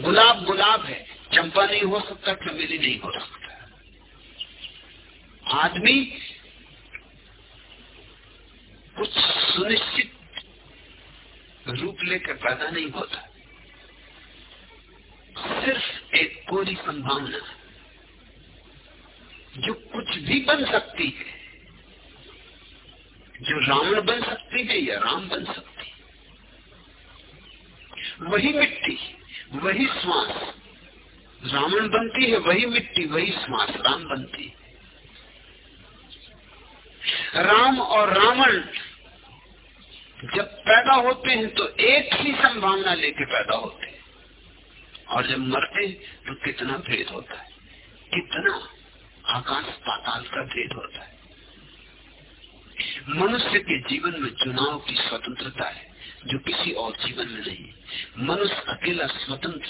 गुलाब गुलाब है, चंपा नहीं हो सकता चमेली नहीं हो सकता। आदमी कुछ सुनिश्चित रूप लेकर पैदा नहीं होता। सिर्फ़ एक कोरी संभावना जो कुछ भी बन सकती है, जो रावण बन सकती है या राम बन सकती है, वही मिट्टी, वही श्वास। रावण बनती है, वही मिट्टी, वही श्वास, राम बनती है। राम और रावण जब पैदा होते हैं तो एक ही संभावना लेके पैदा होते हैं। और जब मरते हैं तो कितना भेद होता है। कितना आकाश पाताल का भेद होता है। मनुष्य के जीवन में चुनाव की स्वतंत्रता है, जो किसी और जीवन में नहीं। मनुष्य अकेला स्वतंत्र,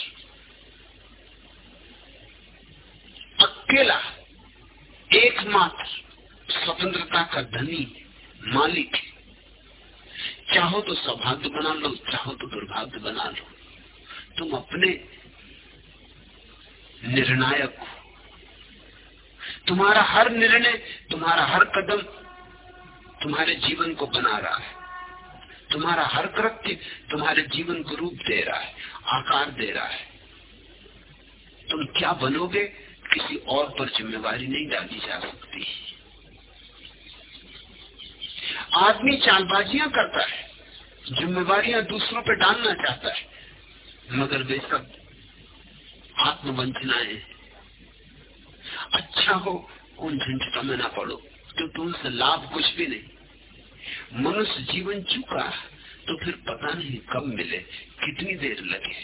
अकेला, एकमात्र स्वतंत्रता का धनी मालिक। चाहो तो सौभाग्य बना लो, चाहो तो दुर्भाग्य बना लो। तुम अपने निर्णायक हो। तुम्हारा हर निर्णय, तुम्हारा हर कदम तुम्हारे जीवन को बना रहा है। तुम्हारा हर कृत्य तुम्हारे जीवन को रूप दे रहा है, आकार दे रहा है। तुम क्या बनोगे, किसी और पर जिम्मेवारी नहीं डाली जा सकती। आदमी चालबाजियाँ करता है, जिम्मेवारियाँ दूसरों पर डालना चाहता है, मगर वे सब आत्मवंचनाएँ। अच्छा हो, उन झंझटों में ना पड़ो क्योंकि उनसे लाभ कुछ भी नहीं। मनुष्य जीवन चुका तो फिर पता नहीं कब मिले, कितनी देर लगे।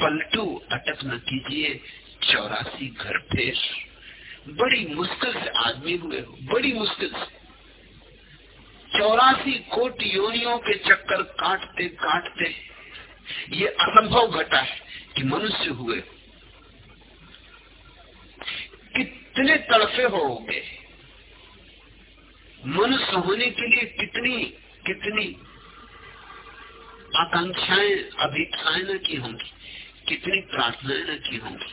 पलटू अटक न कीजिए, चौरासी घर फेर। बड़ी मुश्किल से आदमी हुए हो, बड़ी मुश्किल से। चौरासी कोट योनियों के चक्कर काटते काटते ये असंभव घटा है कि मनुष्य हुए। कितने तड़फे होगे? मनुष्य होने के लिए कितनी कितनी आकांक्षाएँ अभिप्साएँ न की होंगी, कितनी प्रार्थनाएँ न की होंगी।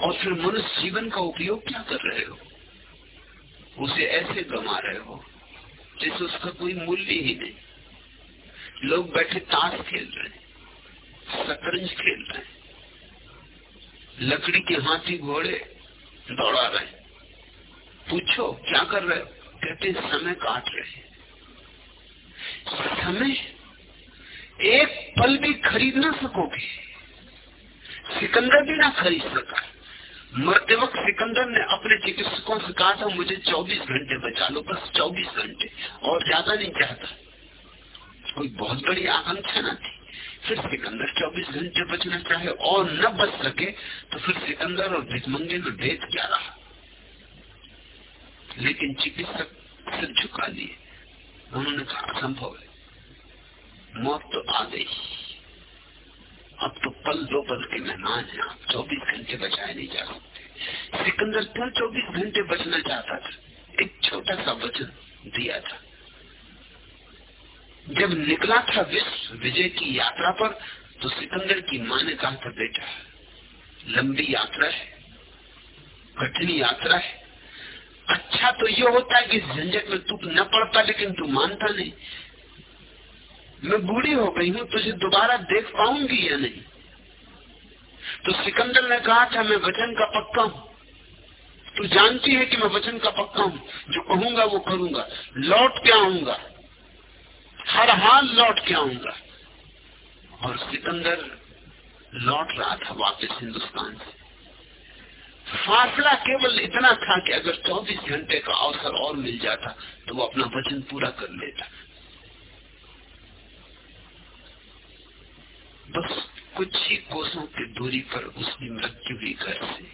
और फिर मनुष्य जीवन का उपयोग क्या कर रहे हो? उसे ऐसे गमा रहे हो जैसे उसका कोई मूल्य ही नहीं। लोग बैठे ताश खेल रहे हैं, शतरंज खेल रहे हैं, लकड़ी के हाथी घोड़े दौड़ा रहे हैं। पूछो, क्या कर रहे हो? कहते समय काट रहे हैं। समय? एक पल भी खरीद ना सकोगे, सिकंदर भी ना खरीद सका। वक्त सिकंदर ने अपने चिकित्सकों से कहा था, मुझे 24 घंटे बचा लो, बस 24 घंटे, और ज़्यादा नहीं चाहता। कोई बहुत बड़ी आकांक्षा ना थी। फिर सिकंदर 24 घंटे बचना चाहे और न बच सके तो फिर सिकंदर और भिकमंगे में भेद क्या रहा? लेकिन चिकित्सक सिर झुका लिए। उन्होंने कहा, असंभव है। मौत तो आ गई। अब तो पल दो पल के मेहमान है, आप चौबीस घंटे बचाए नहीं जा सकते। सिकंदर क्यों चौबीस घंटे बचना चाहता था? एक छोटा सा वचन दिया था। जब निकला था विश्व विजय की यात्रा पर तो सिकंदर की माँ ने कहा था, बेटा, लंबी यात्रा है, कठिन यात्रा है। अच्छा तो ये होता है कि झंझट में तू न पड़ता, लेकिन तू मानता नहीं। मैं बूढ़ी हो गई हूँ, तुझे दोबारा देख पाऊँगी या नहीं? तो सिकंदर ने कहा था, मैं वचन का पक्का हूँ। तू जानती है कि मैं वचन का पक्का हूँ। जो कहूँगा, वो करूँगा। लौट के आऊँगा। हर हाल लौट के आऊँगा। और सिकंदर लौट रहा था वापस हिंदुस्तान से। फासला केवल इतना था कि अगर 24 घंटे का अवसर और मिल जाता तो वो अपना वचन पूरा कर लेता। बस कुछ ही कोसों की दूरी पर उसकी मृत्यु हुई घर से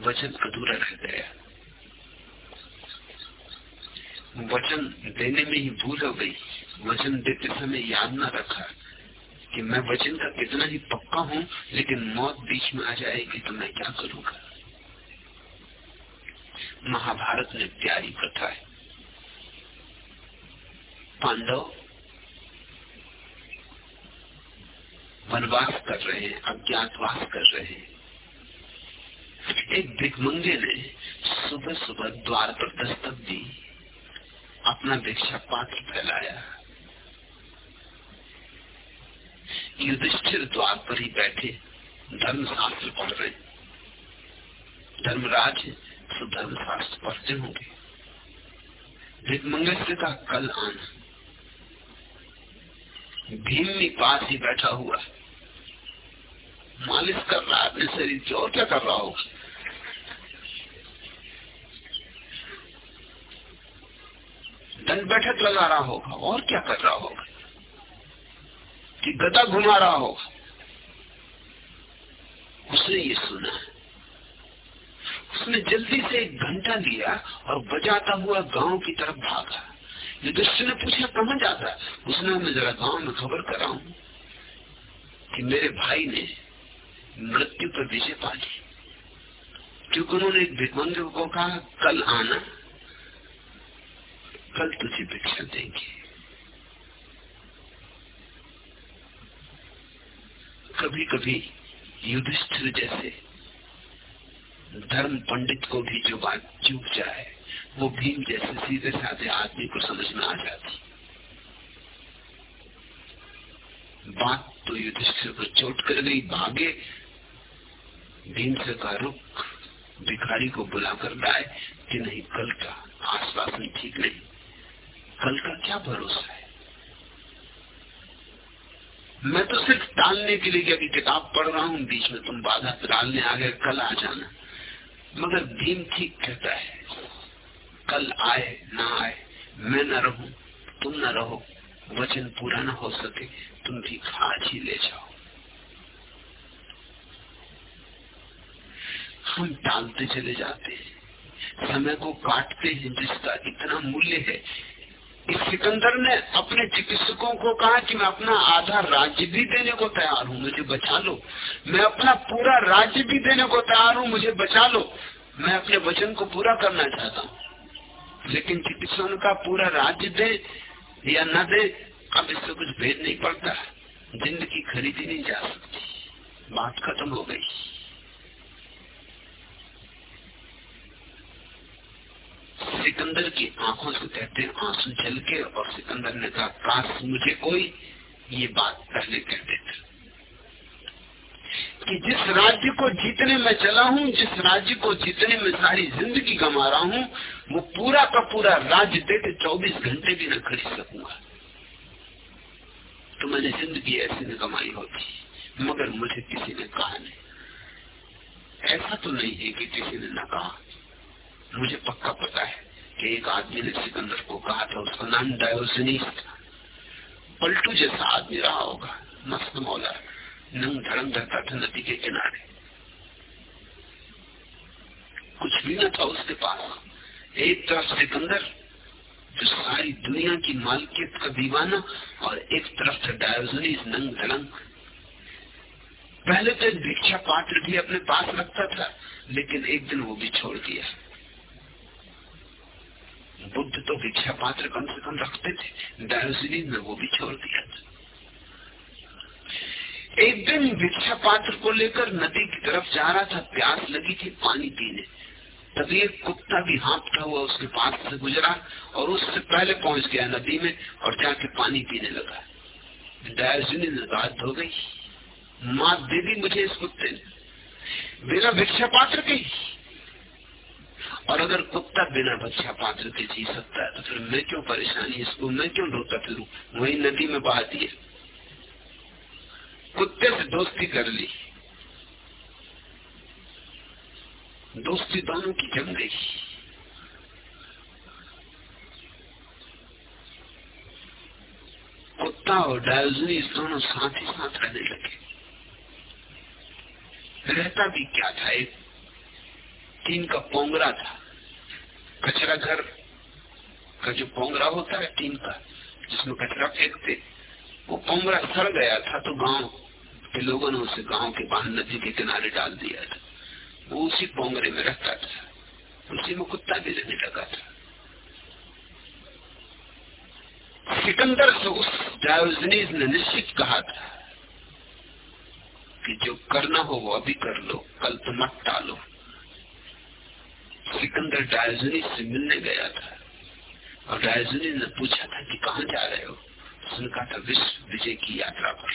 वचन अधूरा रह गया। वचन देने में ही भूल हो गई। वचन देते समय याद न रखा कि मैं वचन का कितना ही पक्का हूँ, लेकिन मौत बीच में आ जाएगी तो मैं क्या करूँगा? महाभारत में प्यारी प्रथा है। पांडव वनवास कर रहे हैं, अज्ञातवास कर रहे हैं। एक भिकमंगे ने सुबह सुबह द्वार पर दस्तक दी, अपना भिक्षा पात्र फैलाया। युधिष्ठिर द्वार पर ही बैठे धर्म शास्त्र पढ़ रहे। धर्मराज तो धर्म शास्त्र पढ़ते होंगे। भिकमंगे से कहा, कल आना। भीम भी पास ही बैठा हुआ। मालिश कर रहा है, अपने शरीर की और क्या कर रहा होगा? दंड बैठक लगा रहा होगा, और क्या कर रहा होगा? कि गदा घुमा रहा होगा। उसने ये सुना। उसने जल्दी से एक घंटा लिया और बजाता हुआ गाँव की तरफ़ भागा। युधिष्ठिर ने पूछा कहा जाता उसने मैं जरा गाँव में खबर कराऊं कि मेरे भाई ने मृत्यु पर विजय पा ली। क्योंकि उन्होंने एक भिकमंगे को कहा, कल आना, कल तुझे भिक्षा देंगे। कभी कभी युधिष्ठिर जैसे धर्म पंडित को भी जो बात चूक जाए वो भीम जैसे सीधे साधे आदमी को समझ में आ जाती। बात तो युधिष्ठिर को चोट कर गई, भागे। भीम से का रुख भिखारी को बुलाकर लाए कि नहीं, कल का आश्वासन ठीक नहीं। कल का क्या भरोसा है? मैं तो सिर्फ़ टालने के लिए अभी किताब पढ़ रहा हूँ, बीच में तुम बाधा डालने आ गए, कल आ जाना। मगर भीम ठीक कहता है कल आए, ना आए, मैं न रहूँ, तुम न रहो, वचन पूरा न हो सके, तुम भी आज ही ले जाओ। हम टालते चले जाते हैं, समय को काटते हैं, जिसका इतना मूल्य है। इस सिकंदर ने अपने चिकित्सकों को कहा कि मैं अपना आधा राज्य भी देने को तैयार हूँ, मुझे बचा लो। मैं अपना पूरा राज्य भी देने को तैयार हूँ, मुझे बचा लो। मैं अपने वचन को पूरा करना चाहता हूँ। लेकिन चिकित्सकों का पूरा राज्य दे या न दे, अब इससे कुछ भेद नहीं पड़ता। ज़िंदगी खरीदी नहीं जा सकती। बात खत्म हो गई। सिकंदर की आँखों से कहते हैं, आँसू जल के, और सिकंदर ने कहा, काश मुझे कोई ये बात पहले कह देता। कि जिस राज्य को जीतने में चला हूँ, जिस राज्य को जीतने में सारी ज़िंदगी कमा रहा हूँ, वो पूरा का पूरा राज्य देते चौबीस घंटे भी न खरीद सकूँगा। तो मैंने ज़िंदगी ऐसी न कमाई होती, मगर मुझे किसी ने कहा नहीं। ऐसा तो नहीं है कि किसी ने न कहा। मुझे पक्का पता है कि एक आदमी ने सिकंदर को कहा था, उसका नाम डायोजनीस था। पलटू जैसा आदमी रहा होगा, मस्त मौला। नंग धड़ंग रहता था नदी के किनारे। कुछ भी न था उसके पास। एक तरफ़ सिकंदर जो सारी दुनिया की मालकियत का दीवाना, और एक तरफ़ था डायोजनीस नंग धड़ंग। पहले तो एक भिक्षा पात्र भी अपने पास रखता था, लेकिन एक दिन वो भी छोड़ दिया। बुद्ध तो भिक्षा पात्र कम से कम रखते थे डायोजनी ने वो भी छोड़ दिया था। एक दिन भिक्षा पात्र को लेकर नदी की तरफ़ जा रहा था, प्यास लगी थी, पानी पीने। तभी एक कुत्ता भी हाँपता हुआ उसके पास से गुजरा और उससे पहले पहुँच गया नदी में और जाके पानी पीने लगा। डायोजनी ने बात हो गई। माँ, दे दी मुझे इस कुत्ते ने। बिना भिक्षा पात्र के। और अगर कुत्ता बिना भिक्षा पात्र के जी सकता है तो फिर मैं क्यों परेशानी इसको मैं क्यों ढोता फिरू? वही नदी में बहा दिए कुत्ते से दोस्ती कर ली। दोस्ती दोनों की जम गई। कुत्ता और डायोजनी दोनों साथ ही साथ रहने लगे। रहता भी क्या था? एक टीन का पोंगरा था। कचरा घर का जो पोंगरा होता है टीन का, जिसमें कचरा फेंकते, वो पोंगरा सड़ गया था तो गाँव के लोगों ने उसे गाँव के बाहर नदी के किनारे डाल दिया था। वो उसी पोंगरे में रहता था। उसी में कुत्ता भी रहने लगा था। सिकंदर से उस डायोजनीज ने निश्चित कहा था कि जो करना हो वो अभी कर लो कल तो मत टालो। सिकंदर डायोजनी से मिलने गया था और डायोजनी ने पूछा था कि कहाँ जा रहे हो? उसने कहा था विश्व विजय की यात्रा पर।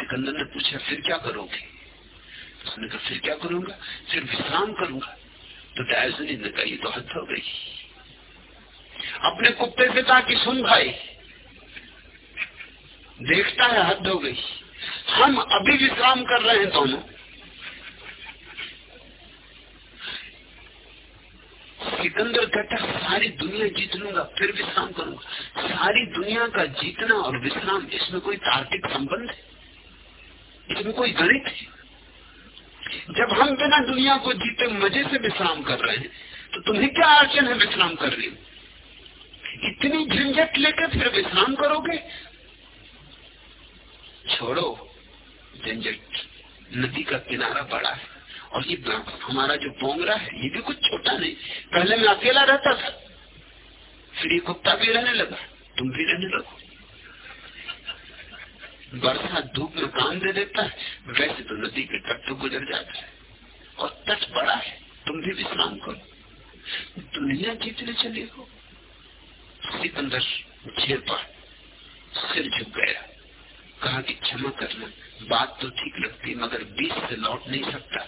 सिकंदर ने पूछा, फिर क्या करोगे? उसने कहा, फिर क्या करूँगा? फिर विश्राम करूँगा? तो डायजनी ने कही तो हद हो गई। अपने कुत्ते पिता की सुन भाई। देखता है हद हो गई। हम अभी विश्राम कर रहे हैं दोनों। सिकंदर कहता सारी दुनिया जीत लूँगा, फिर विश्राम करूँगा। सारी दुनिया का जीतना और विश्राम, इसमें कोई तार्किक संबंध है? इसमें कोई गणित है? जब हम बिना दुनिया को जीते मज़े से विश्राम कर रहे हैं तो तुम्हें क्या अड़चन है विश्राम कर रही इतनी झंझट लेकर फिर विश्राम करोगे? छोड़ो, झंझट नदी का किनारा बड़ा है। और ये हमारा जो पोंगरा है, ये भी कुछ छोटा नहीं। पहले मैं अकेला रहता था, फिर ये कुत्ता भी रहने लगा, तुम भी रहने लगो। बरसात धूप में काम दे देता है, वैसे तो नदी के तट तो गुजर जाता है, और तट बड़ा है, तुम भी विश्राम करो। दुनिया जीतने चले हो। सिकंदर झेपा, सिर झुक गया। कहा कि क्षमा करना, बात तो ठीक लगती, मगर बीच से लौट नहीं सकता।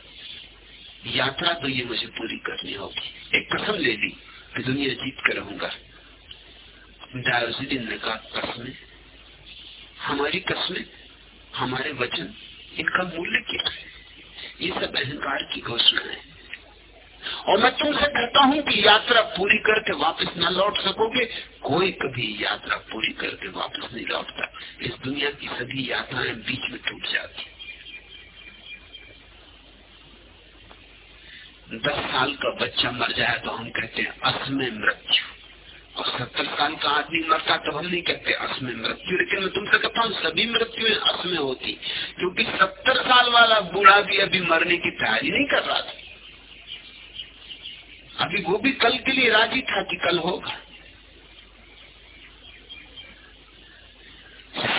यात्रा तो ये मुझे पूरी करनी होगी। एक कसम ले ली कि दुनिया जीत कर रहूँगा। डायोजिन ने कहा कसमें हमारी कसमें, हमारे वचन, इनका मूल्य क्या है? ये सब अहंकार की घोषणा है। और मैं तुमसे कहता हूँ कि यात्रा पूरी करके वापस न लौट सकोगे। कोई कभी यात्रा पूरी करके वापस नहीं लौटता। इस दुनिया की सभी यात्राएँ बीच में टूट जाती दस साल का बच्चा मर जाए तो हम कहते हैं असमय मृत्यु। और सत्तर साल का आदमी मरता तब हम नहीं कहते असमय मृत्यु। लेकिन मैं तुमसे कहता हूँ, सभी मृत्यु असमय होती, क्योंकि सत्तर साल वाला बूढ़ा भी अभी मरने की तैयारी नहीं कर रहा था। अभी वो भी कल के लिए राज़ी था कि कल होगा।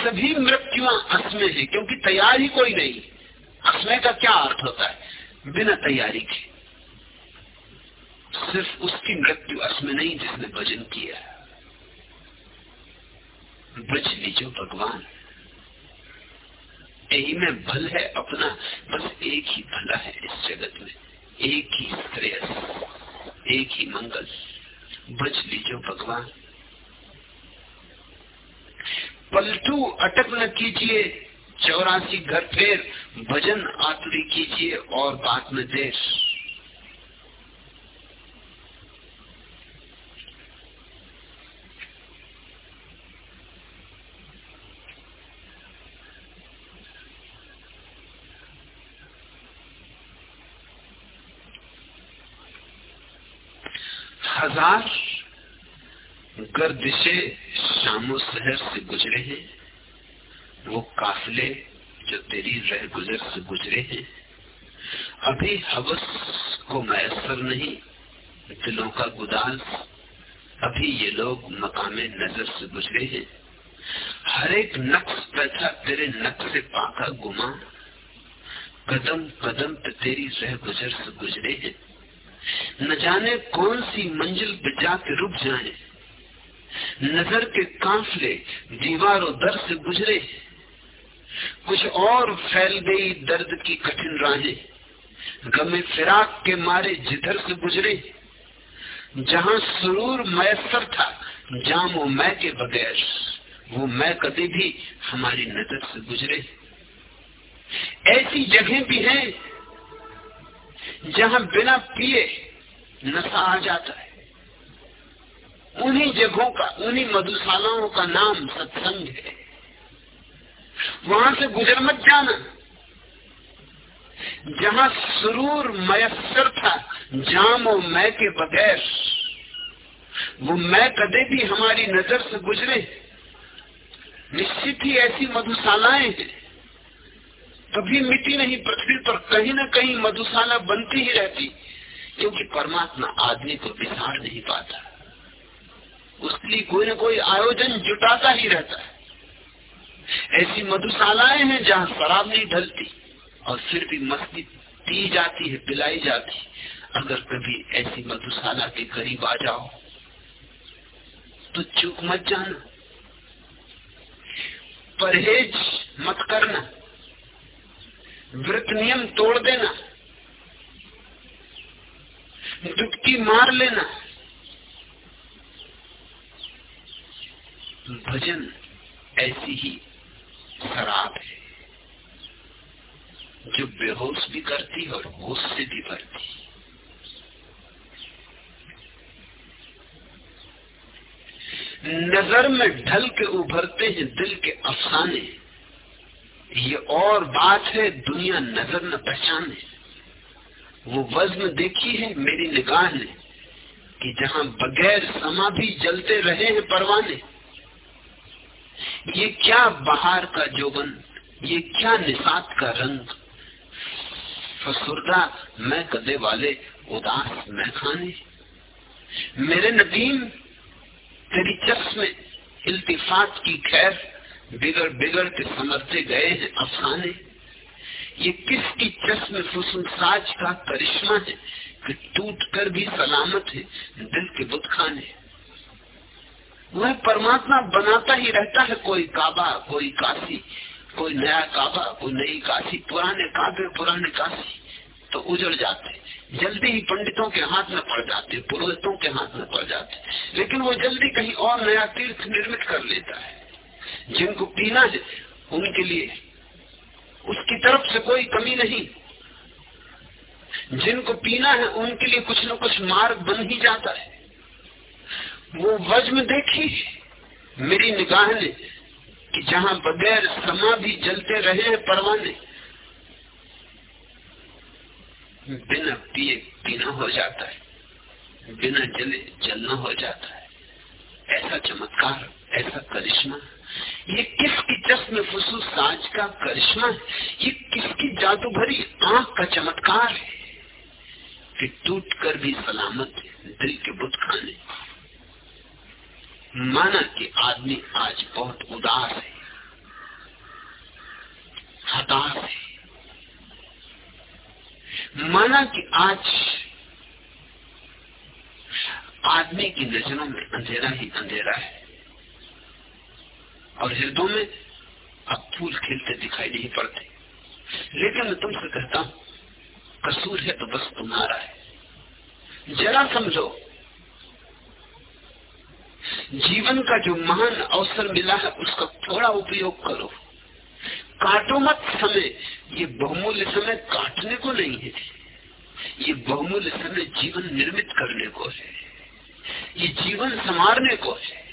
सभी मृत्युआ असमय है, क्योंकि तैयारी कोई नहीं। असमय का क्या अर्थ होता है? बिना तैयारी के। सिर्फ़ उसकी मृत्यु असमय नहीं जिसने भजन किया ब्रज लीजो भगवान। यही में भल है अपना, बस एक ही भला है इस जगत में। एक ही श्रेयस, एक ही मंगल। बच लीजो भगवान। पलटू अटक न कीजिए, चौरासी घर फेर, भजन आतुरी कीजिए और बात में देर। हज़ार गर्दिशे शामो शहर से गुजरे हैं। वो काफले जो तेरी रह गुजर से गुजरे हैं। अभी हवस को मैसर नहीं, दिलों का गुदाल अभी ये लोग मकामे नज़र से गुजरे हैं। हर एक नक्श पैसा तेरे नक्श पाका गुमा कदम कदम पे तेरी रह गुजर से गुजरे हैं। न जाने कौन सी मंजिल पे जाके रुक जाए। नज़र के काफले दीवारों दर से गुजरे। कुछ और फैल गई दर्द की कठिन राहें, गमे फिराक के मारे जिधर से गुजरे। जहाँ सुरूर मैसर था, जामो मैं के बगैर, वो मैं कभी भी हमारी नज़र से गुजरे। ऐसी जगह भी हैं जहाँ बिना पिए नशा आ जाता है। उन्हीं जगहों का, उन्हीं मधुशालाओं का नाम सत्संग है। वहाँ से गुजर मत जाना। जहाँ सुरूर मयसर था, जाम और मैं के बगैर, वो मैं कदे भी हमारी नज़र से गुजरे। निश्चित ही ऐसी मधुशालाएँ हैं। कभी मिट्टी नहीं, पृथ्वी पर कहीं ना कहीं मधुशाला बनती ही रहती, क्योंकि परमात्मा आदमी को बिसार नहीं पाता। उसके लिए कोई ना कोई आयोजन जुटाता ही रहता है। ऐसी मधुशालाएँ हैं जहाँ शराब नहीं ढलती, और फिर भी मस्ती पी जाती है, पिलाई जाती अगर कभी ऐसी मधुशाला के करीब आ जाओ तो चूक मत जाना। परहेज मत करना। व्रत नियम तोड़ देना। डुबकी मार लेना। भजन ऐसी ही शराब है। जो बेहोश भी करती और होश से भी भरती नज़र में ढल के उभरते हैं, दिल के अफसाने। ये और बात है, दुनिया नज़र न पहचाने वो वज्न देखी है, मेरी निगाह ने, कि जहाँ बगैर समा भी जलते रहे हैं परवाने। ये क्या बहार का जोबन ये क्या निषाद का रंग। फसुरदा मैं कदे वाले उदास मैं खाने मेरे नदीम तेरी चश्मे इल्तिफात की खैर बिगड़ बिगड़ के समझते गए हैं, अफसाने। ये किसकी चश्मे साज का करिश्मा है कि टूट कर भी सलामत है, दिल के बुत खाने वह परमात्मा बनाता ही रहता है, कोई काबा, कोई काशी कोई नया काबा, कोई नई काशी पुराने काबे, पुराने काशी तो उजड़ जाते। जल्दी ही पंडितों के हाथ में पड़ जाते, पुरोहितों के हाथ में पड़ जाते। लेकिन वो जल्दी कहीं और नया तीर्थ निर्मित कर लेता है। जिनको पीना है, उनके लिए। उसकी तरफ़ से कोई कमी नहीं। जिनको पीना है, उनके लिए कुछ न कुछ मार्ग बन ही जाता है। वो वज्म देखी, मेरी निगाह ने, कि जहाँ बगैर समा भी जलते रहे हैं परवाने, बिना पिए पीना हो जाता है, बिना जले जलना हो जाता है। ऐसा चमत्कार, ऐसा करिश्मा। ये किसकी चश्मे फुसू साज का करिश्मा? है ये किसकी जादू भरी आँख का चमत्कार है? कि टूट कर भी सलामत दिल के बुत खाने। माना कि आदमी आज बहुत उदास है। हताश है। माना कि आज आदमी की नज़रों में अंधेरा ही अंधेरा है। और हृदयों में अब फूल खिलते दिखाई नहीं पड़ते। लेकिन मैं तुमसे कहता हूँ, कसूर है तो बस तुम्हारा है। जरा समझो, जीवन का जो महान अवसर मिला है, उसका थोड़ा उपयोग करो। काटो मत समय। ये बहुमूल्य समय काटने को नहीं है। ये बहुमूल्य समय जीवन निर्मित करने को है। ये जीवन संवारने को है।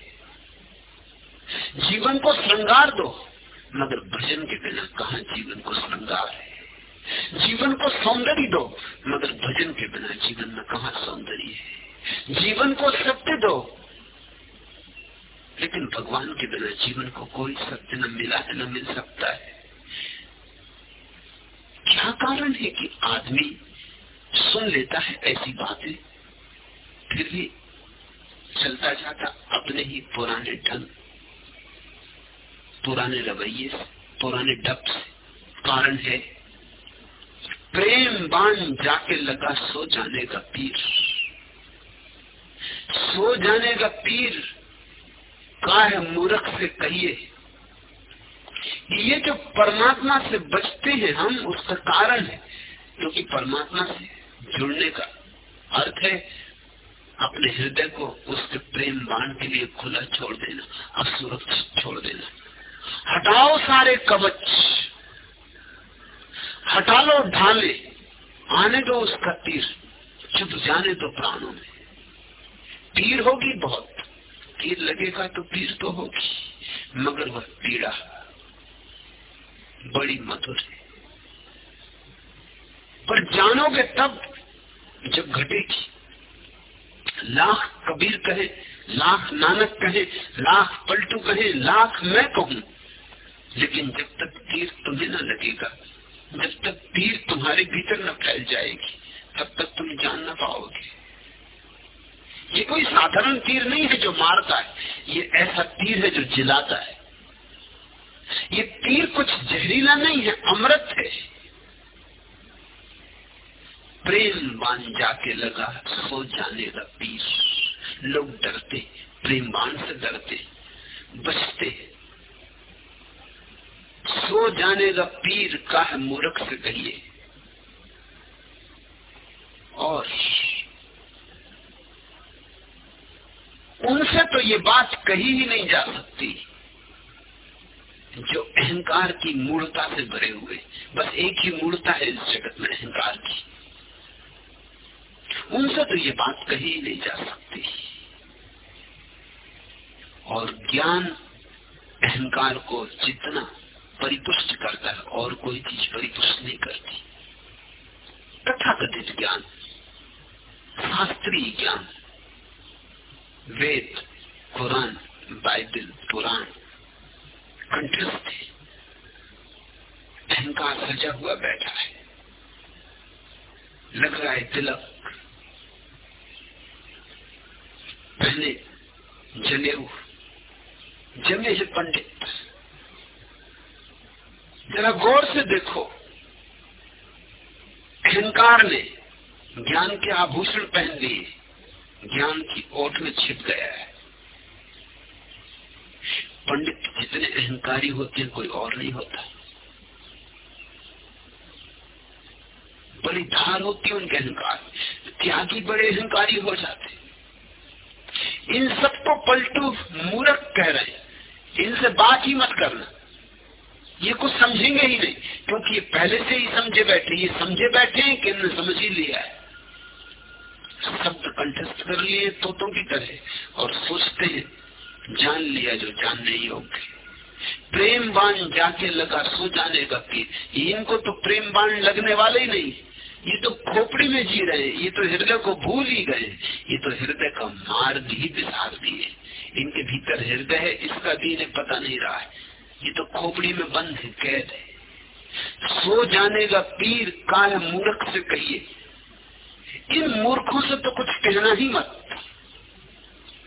जीवन को श्रृंगार दो। मगर भजन के बिना कहा जीवन को श्रृंगार है? जीवन को सौंदर्य दो, मगर भजन के बिना जीवन में कहा सौंदर्य है? जीवन को सत्य दो, लेकिन भगवान के बिना जीवन को कोई सत्य न मिला है, न मिल सकता है। क्या कारण है कि आदमी सुन लेता है ऐसी बातें, फिर भी चलता जाता अपने ही पुराने ढंग पुराने रवैये से, पुराने डब से, कारण है। प्रेम बाण जाके लगा सो जाने का पीर। सो जाने का पीर का है मूर्ख से कहिए? ये जो परमात्मा से बचते हैं हम, उसका कारण है, क्योंकि तो परमात्मा से जुड़ने का अर्थ है अपने हृदय को उसके प्रेम बाण के लिए खुला छोड़ देना, असुरक्षित छोड़ देना। हटाओ सारे कवच, हटा लो ढाले, आने दो उसका तीर, चुप जाने दो प्राणों में। तीर होगी बहुत, तीर लगेगा तो पीर तो होगी, मगर वह पीड़ा बड़ी मधुर है। पर जानोगे तब जब घटेगी। लाख कबीर कहे, लाख नानक कहे, लाख पलटू कहे, लाख मैं कहूँ लेकिन जब तक तीर तुम्हें न लगेगा, जब तक तीर तुम्हारे भीतर न फैल जाएगी, तब तक तुम जान न पाओगे। ये कोई साधारण तीर नहीं है जो मारता है, ये ऐसा तीर है जो जिलाता है। ये तीर कुछ जहरीला नहीं है, अमृत है। प्रेम बाण जाके लगा सो जाने का पीर लोग डरते, प्रेम बाण से डरते, बचते सो जाने का पीर का है मूर्ख से कहिए। और उनसे तो ये बात कही ही नहीं जा सकती जो अहंकार की मूर्ता से भरे हुए। बस एक ही मूर्ता है इस जगत में, अहंकार की। उनसे तो ये बात कही ही नहीं जा सकती। और ज्ञान अहंकार को जितना परिपुष्ट करता है और कोई चीज़ परिपुष्ट नहीं करती। तथाकथित ज्ञान, शास्त्रीय ज्ञान, वेद, कुरान, बाइबल, पुराण, कंठस्थ है। अहंकार सजा हुआ बैठा है। लग रहा है तिलक। पहले जनेऊ जमे से पंडित। जरा गौर से देखो। अहंकार ने ज्ञान के आभूषण पहन लिए। ज्ञान की ओट में छिप गया है। पंडित जितने अहंकारी होते हैं, कोई और नहीं होता। बड़ी धार होती है उनके अहंकार। त्यागी बड़े अहंकारी हो जाते इन सबको पलटू मूर्ख कह रहे हैं। इनसे बात ही मत करना। ये कुछ समझेंगे ही नहीं, क्योंकि ये पहले से ही समझे बैठे, ये समझे बैठे हैं कि इन्होंने समझ ही लिया है। शब्द कंठस्थ कर लिए, तोतों की तरह, और सोचते हैं, जान लिया जो जानने योग्य प्रेम बाण जाके लगा सो जाने का कि इनको तो प्रेम बाण लगने वाले ही नहीं। ये तो खोपड़ी में जी रहे ये तो हृदय को भूल ही गए ये तो हृदय का मार्ग ही बिसार दिए। इनके भीतर हृदय है, इसका भी इन्हें पता नहीं रहा है। ये तो खोपड़ी में बंद है, कैद है। सो जाने का पीर काल मूर्ख से कहिए। इन मूर्खों से तो कुछ कहना ही मत।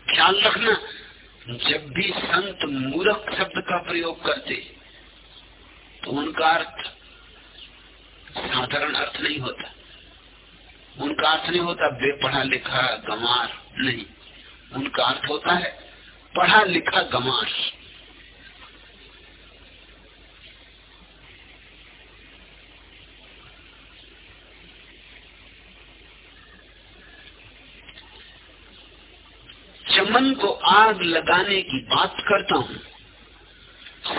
ख्याल रखना, जब भी संत मूर्ख शब्द का प्रयोग करते तो उनका अर्थ साधारण अर्थ नहीं होता। उनका अर्थ नहीं होता बेपढ़ा लिखा गमार नहीं। उनका अर्थ होता है, पढ़ा लिखा गमार चमन को आग लगाने की बात करता हूँ।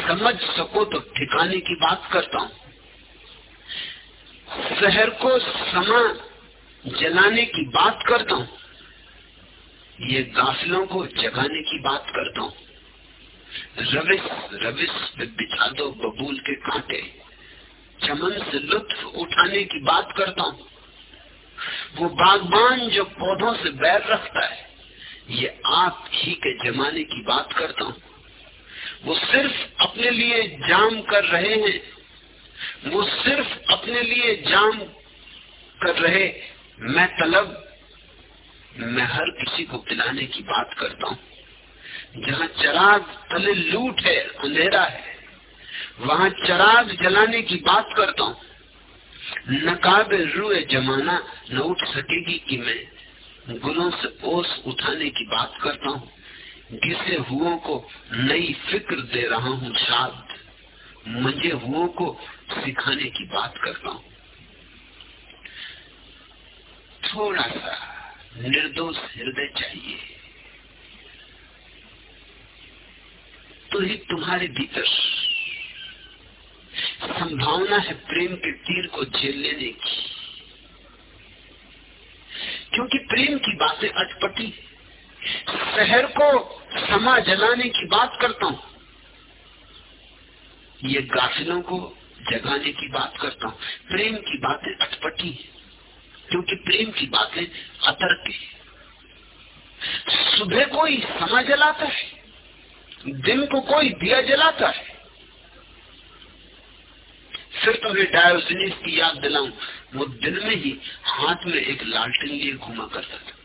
समझ सको तो ठिकाने की बात करता हूँ। शहर को समा जलाने की बात करता हूँ। ये गाफिलों को जगाने की बात करता हूँ। रविश रविश बिछा दो बबूल के कांटे। चमन से लुत्फ उठाने की बात करता हूँ। वो बागबान जो पौधों से बैर रखता है। ये आप ही के जमाने की बात करता हूँ। वो सिर्फ़ अपने लिए जाम कर रहे हैं। वो सिर्फ़ अपने लिए जाम कर रहे मैं तलब, मैं हर किसी को पिलाने की बात करता हूँ। जहाँ चराग तले लूट है, अंधेरा है, वहाँ चराग जलाने की बात करता हूँ। नकाब रुए जमाना न उठ सकेगी कि मैं। गुलों से ओस उठाने की बात करता हूँ। घिसे हुओं को नई फ़िक्र दे रहा हूँ शाद मंजे हुओं को सिखाने की बात करता हूँ। थोड़ा सा निर्दोष हृदय चाहिए। तो ही तुम्हारे भीतर संभावना है प्रेम के तीर को झेल लेने की क्योंकि प्रेम की बातें अटपटी। शहर को समा जलाने की बात करता हूँ। ये गाफिलों को जगाने की बात करता हूँ। प्रेम की बातें अटपटी, क्योंकि प्रेम की बातें अतर्क सुबह कोई समा जलाता है, दिन को कोई दिया जलाता है। फिर तुम्हें डायोजनीस की याद दिलाऊं, वो दिन में ही हाथ में एक लालटेन लिए घुमा करता था।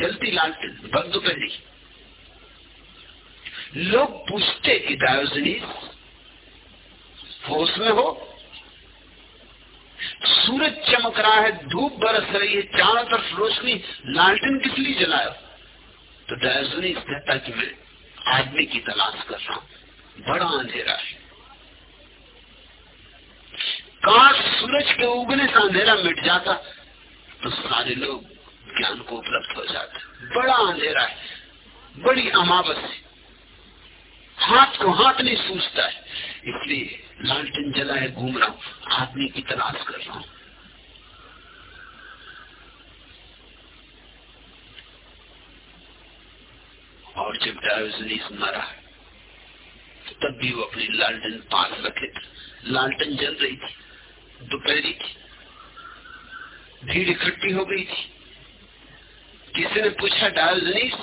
जलती लालटेन भग दोपहरी लोग पूछते कि डायोजनीस होश में हो? सूरज चमक रहा है, धूप बरस रही है, चारों तरफ़ रोशनी, लालटेन किस लिए जलाया? तो डायोजनीस कहता कि मैं आदमी की तलाश कर रहा हूँ। बड़ा अंधेरा है। काश सूरज के उगने से अंधेरा मिट जाता तो सारे लोग ज्ञान को उपलब्ध हो जाते। बड़ा अंधेरा है, बड़ी अमावस है हाथ को हाथ नहीं सूझता है, इसलिए लालटेन जला है घूम रहा हूँ आदमी की तलाश कर रहा हूँ। और जब डायोजनीस मरा, तब भी वो अपनी लालटेन पास रखे लालटेन जल रही थी। दोपहरी थी। भीड़ इकट्ठी हो गई थी। किसी ने पूछा डायोजनीस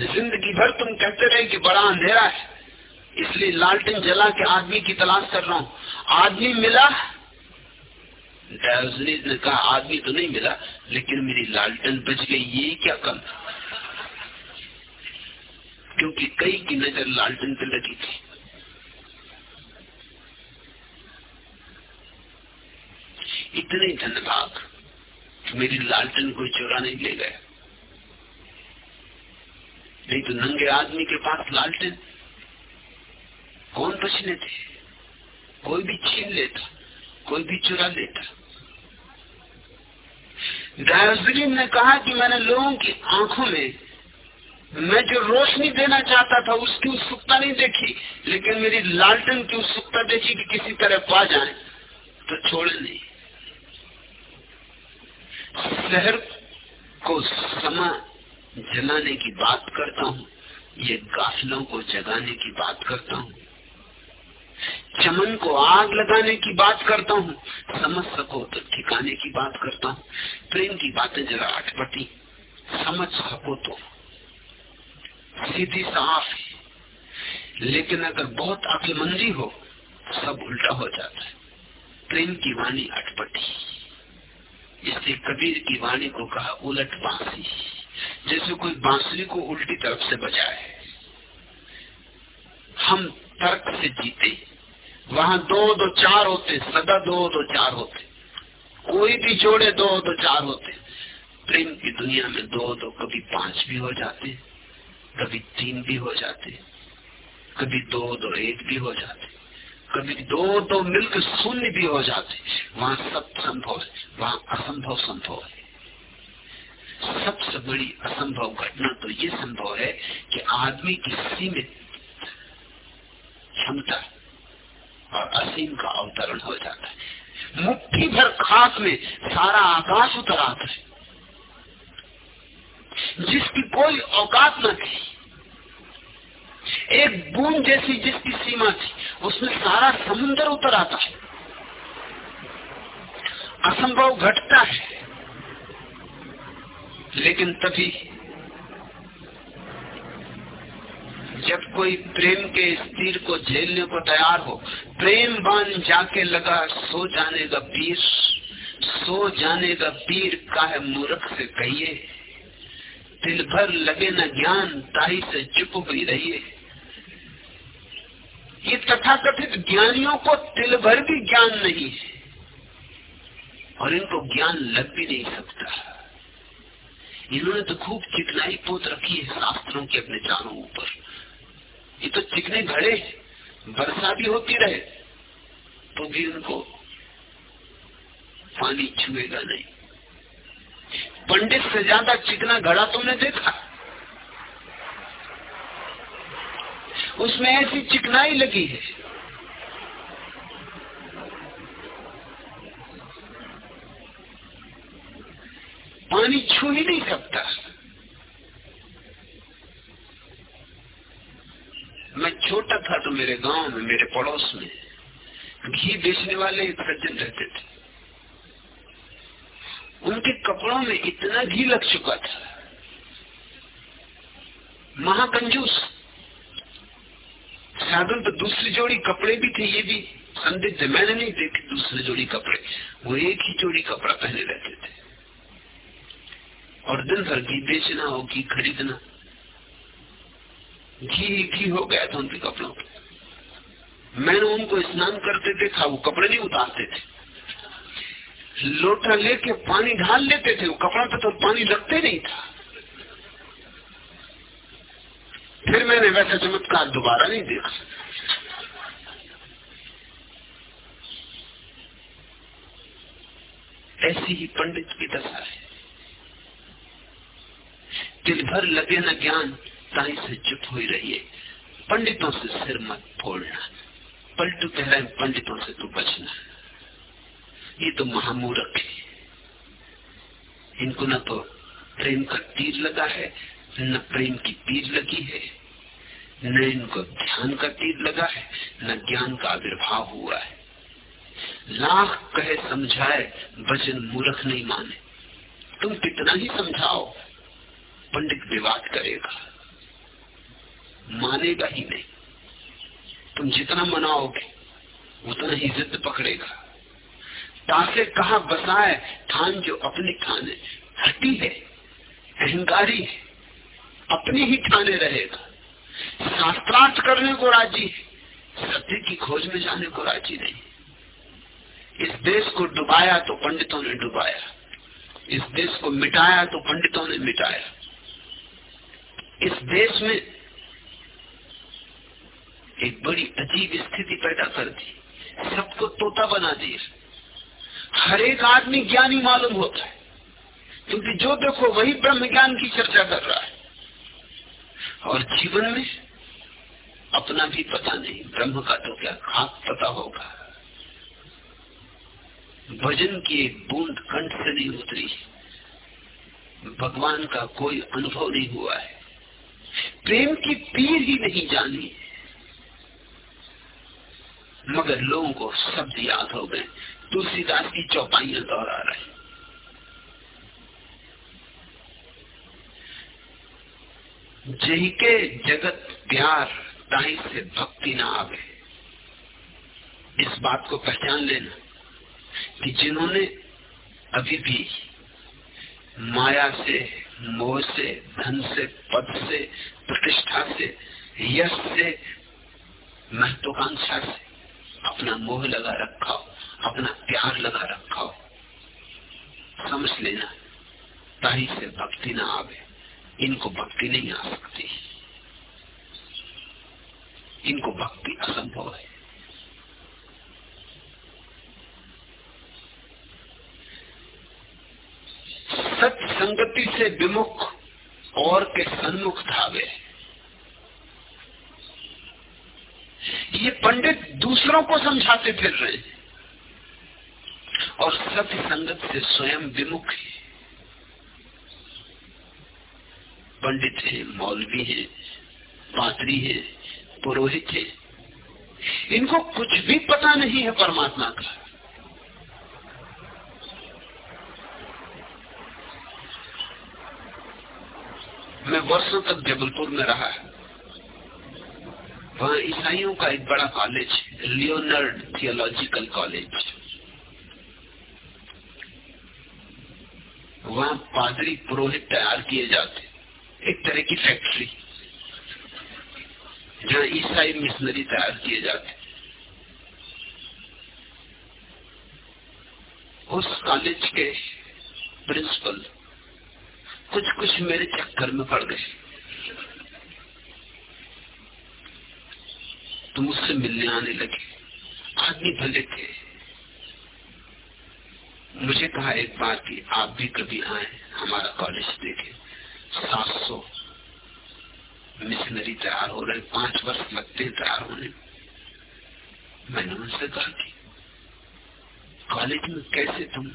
ज़िंदगी भर तुम कहते रहे कि बड़ा अंधेरा है, इसलिए लालटेन जला के आदमी की तलाश कर रहा हूँ। आदमी मिला? डायोजनीस ने कहा, आदमी तो नहीं मिला, लेकिन मेरी लालटेन बच गई, ये क्या कम क्योंकि कई की नज़र लालटेन पे लगी थी। इतने धनभाग मेरी लालटन कोई चोरा नहीं ले गया नहीं तो नंगे आदमी के पास लालटेन, कौन बचने थे? कोई भी छीन लेता, कोई भी चुरा लेता। डायोजरीन ने कहा कि मैंने लोगों की आँखों में, मैं जो रोशनी देना चाहता था, उसकी उत्सुकता नहीं देखी, लेकिन मेरी लालटन की उत्सुकता देखी कि किसी तरह पा जाए तो छोड़े नहीं। शहर को समा जलाने की बात करता हूँ, ये गाफिलों को जगाने की बात करता हूँ, चमन को आग लगाने की बात करता हूँ समझ सको तो ठिकाने की बात करता हूँ। प्रेम की बातें जरा अटपटी, समझ सको तो। सीधी साफ़ है, लेकिन अगर बहुत अक्लमंदी हो, सब उल्टा हो जाता है। प्रेम की वाणी अटपटी। इससे कबीर की वाणी को कहा, उलट बांसी। जैसे कोई बांसुरी को उल्टी तरफ़ से बजाए। हम तर्क से जीते। वहाँ दो दो चार होते, सदा दो दो चार होते। कोई भी जोड़े दो दो चार होते। प्रेम की दुनिया में दो दो, कभी पाँच भी हो जाते, कभी तीन भी हो जाते, कभी दो दो, एक भी हो जाते। कभी दो दो मिलकर शून्य भी हो जाते वहाँ सब संभव है। वहाँ असंभव संभव है। सबसे बड़ी असंभव घटना तो ये संभव है कि आदमी की सीमित क्षमता और असीम का अवतरण हो जाता है। मुट्ठी भर खाक में सारा आकाश उतर आता है। जिसकी कोई औकात न थी। एक बूंद जैसी जिसकी सीमा थी, उसमें सारा समुन्दर उतर आता है। असंभव घटता है, लेकिन तभी जब कोई प्रेम के इस तीर को झेलने को तैयार हो, प्रेम बाँध जाके लगा, सो जाने का पीर, सो जाने का पीर, काहे मूर्ख से कहिए दिल भर लगे न ज्ञान, ताही से चुप भी रहिए। ये तथाकथित ज्ञानियों को तिल भर भी ज्ञान नहीं है। और इनको ज्ञान लग भी नहीं सकता। इन्होंने तो खूब चिकनाई पोत रखी है शास्त्रों के अपने चारों ऊपर। ये तो चिकने घड़े वर्षा भी होती रहे तो भी उनको पानी छुएगा नहीं। पंडित से ज़्यादा चिकना घड़ा तुमने देखा? उसमें ऐसी चिकनाई लगी है। पानी छू ही नहीं सकता। मैं छोटा था तो मेरे गाँव में, मेरे पड़ोस में घी बेचने वाले एक सज्जन रहते थे। उनके कपड़ों में इतना घी लग चुका था। महाकंजूस। साधन तो दूसरी जोड़ी कपड़े भी थे, ये भी। संदिग्ध मैंने नहीं देखे दूसरी जोड़ी कपड़े। वो एक ही जोड़ी कपड़ा पहने रहते थे। और दिन भर घी बेचना हो, घी खरीदना। घी ही घी हो गया था उनके कपड़ों पर मैंने उनको स्नान करते देखा, वो कपड़े नहीं उतारते थे। लोटा लेके पानी ढाल लेते थे, वो कपड़ा पे तो पानी लगते नहीं था। फिर मैंने वैसा चमत्कार दोबारा नहीं देखा। ऐसी ही पंडित की दशा है। दिल भर लगे न ज्ञान, ताई से चुप हुई रहिए। पंडितों से सिर मत फोड़ना। पलटू कह रहे पंडितों से तू बचना। ये तो महामूरख है। इनको न तो प्रेम का तीर लगा है न प्रेम की पीर लगी है, न इनको ध्यान का तीर लगा है, न ज्ञान का आविर्भाव हुआ है। लाख कहे समझाए, वचन मूर्ख नहीं माने। तुम कितना ही समझाओ, पंडित विवाद करेगा। मानेगा ही नहीं। तुम जितना मनाओगे, उतना ही जिद पकड़ेगा। तासे कहा बसाए, थान जो अपनी ठाने हटी है, अहंकारी है। अपनी ही ठाने रहेगा। शास्त्रार्थ करने को राज़ी है सत्य की खोज में जाने को राज़ी नहीं। इस देश को डुबाया तो पंडितों ने डुबाया, इस देश को मिटाया तो पंडितों ने मिटाया। इस देश में एक बड़ी अजीब स्थिति पैदा कर दी, सबको तोता बना दिया। हर एक आदमी ज्ञानी मालूम होता है, क्योंकि जो देखो वही ब्रह्म ज्ञान की चर्चा कर रहा है। और जीवन में अपना भी पता नहीं, ब्रह्म का तो क्या खाक पता होगा। भजन की एक बूंद कंठ से नहीं उतरी। भगवान का कोई अनुभव नहीं हुआ है। प्रेम की पीर ही नहीं जानी। मगर लोगों को शब्द याद हो गए। तुलसीदास की चौपाइयाँ दोहरा रहे। जही के जगत प्यार ताही से भक्ति ना आवे। इस बात को पहचान लेना कि जिन्होंने अभी भी माया से, मोह से, धन से, पद से, प्रतिष्ठा से, यश से, महत्वाकांक्षा से अपना मोह लगा रखा हो, अपना प्यार लगा रखा हो, समझ लेना ताही से भक्ति ना आवे। इनको भक्ति नहीं आ सकती। इनको भक्ति असंभव है। सत्य संगति से विमुख और के सन्मुख धावे। ये पंडित दूसरों को समझाते फिर रहे हैं। और सत्य संगत से स्वयं विमुख है। पंडित है, मौलवी है पात्री है, पुरोहित है। इनको कुछ भी पता नहीं है परमात्मा का। मैं वर्षों तक जबलपुर में रहा। वहाँ ईसाइयों का एक बड़ा कॉलेज लियोनर्ड थियोलॉजिकल कॉलेज वहाँ पादरी पुरोहित तैयार किए जाते। एक तरह की फैक्ट्री जहाँ ईसाई मिशनरी तैयार किए जाते उस कॉलेज के प्रिंसिपल कुछ कुछ मेरे चक्कर में पड़ गए। तो मुझसे मिलने आने लगे। आदमी भले थे। मुझे कहा एक बार कि आप भी कभी आए, हमारा कॉलेज देखे। सात सौ मिशनरी तैयार हो रहे, पाँच वर्ष लगते हैं तैयार होने। मैंने उनसे कहा कि, कॉलेज में कैसे तुम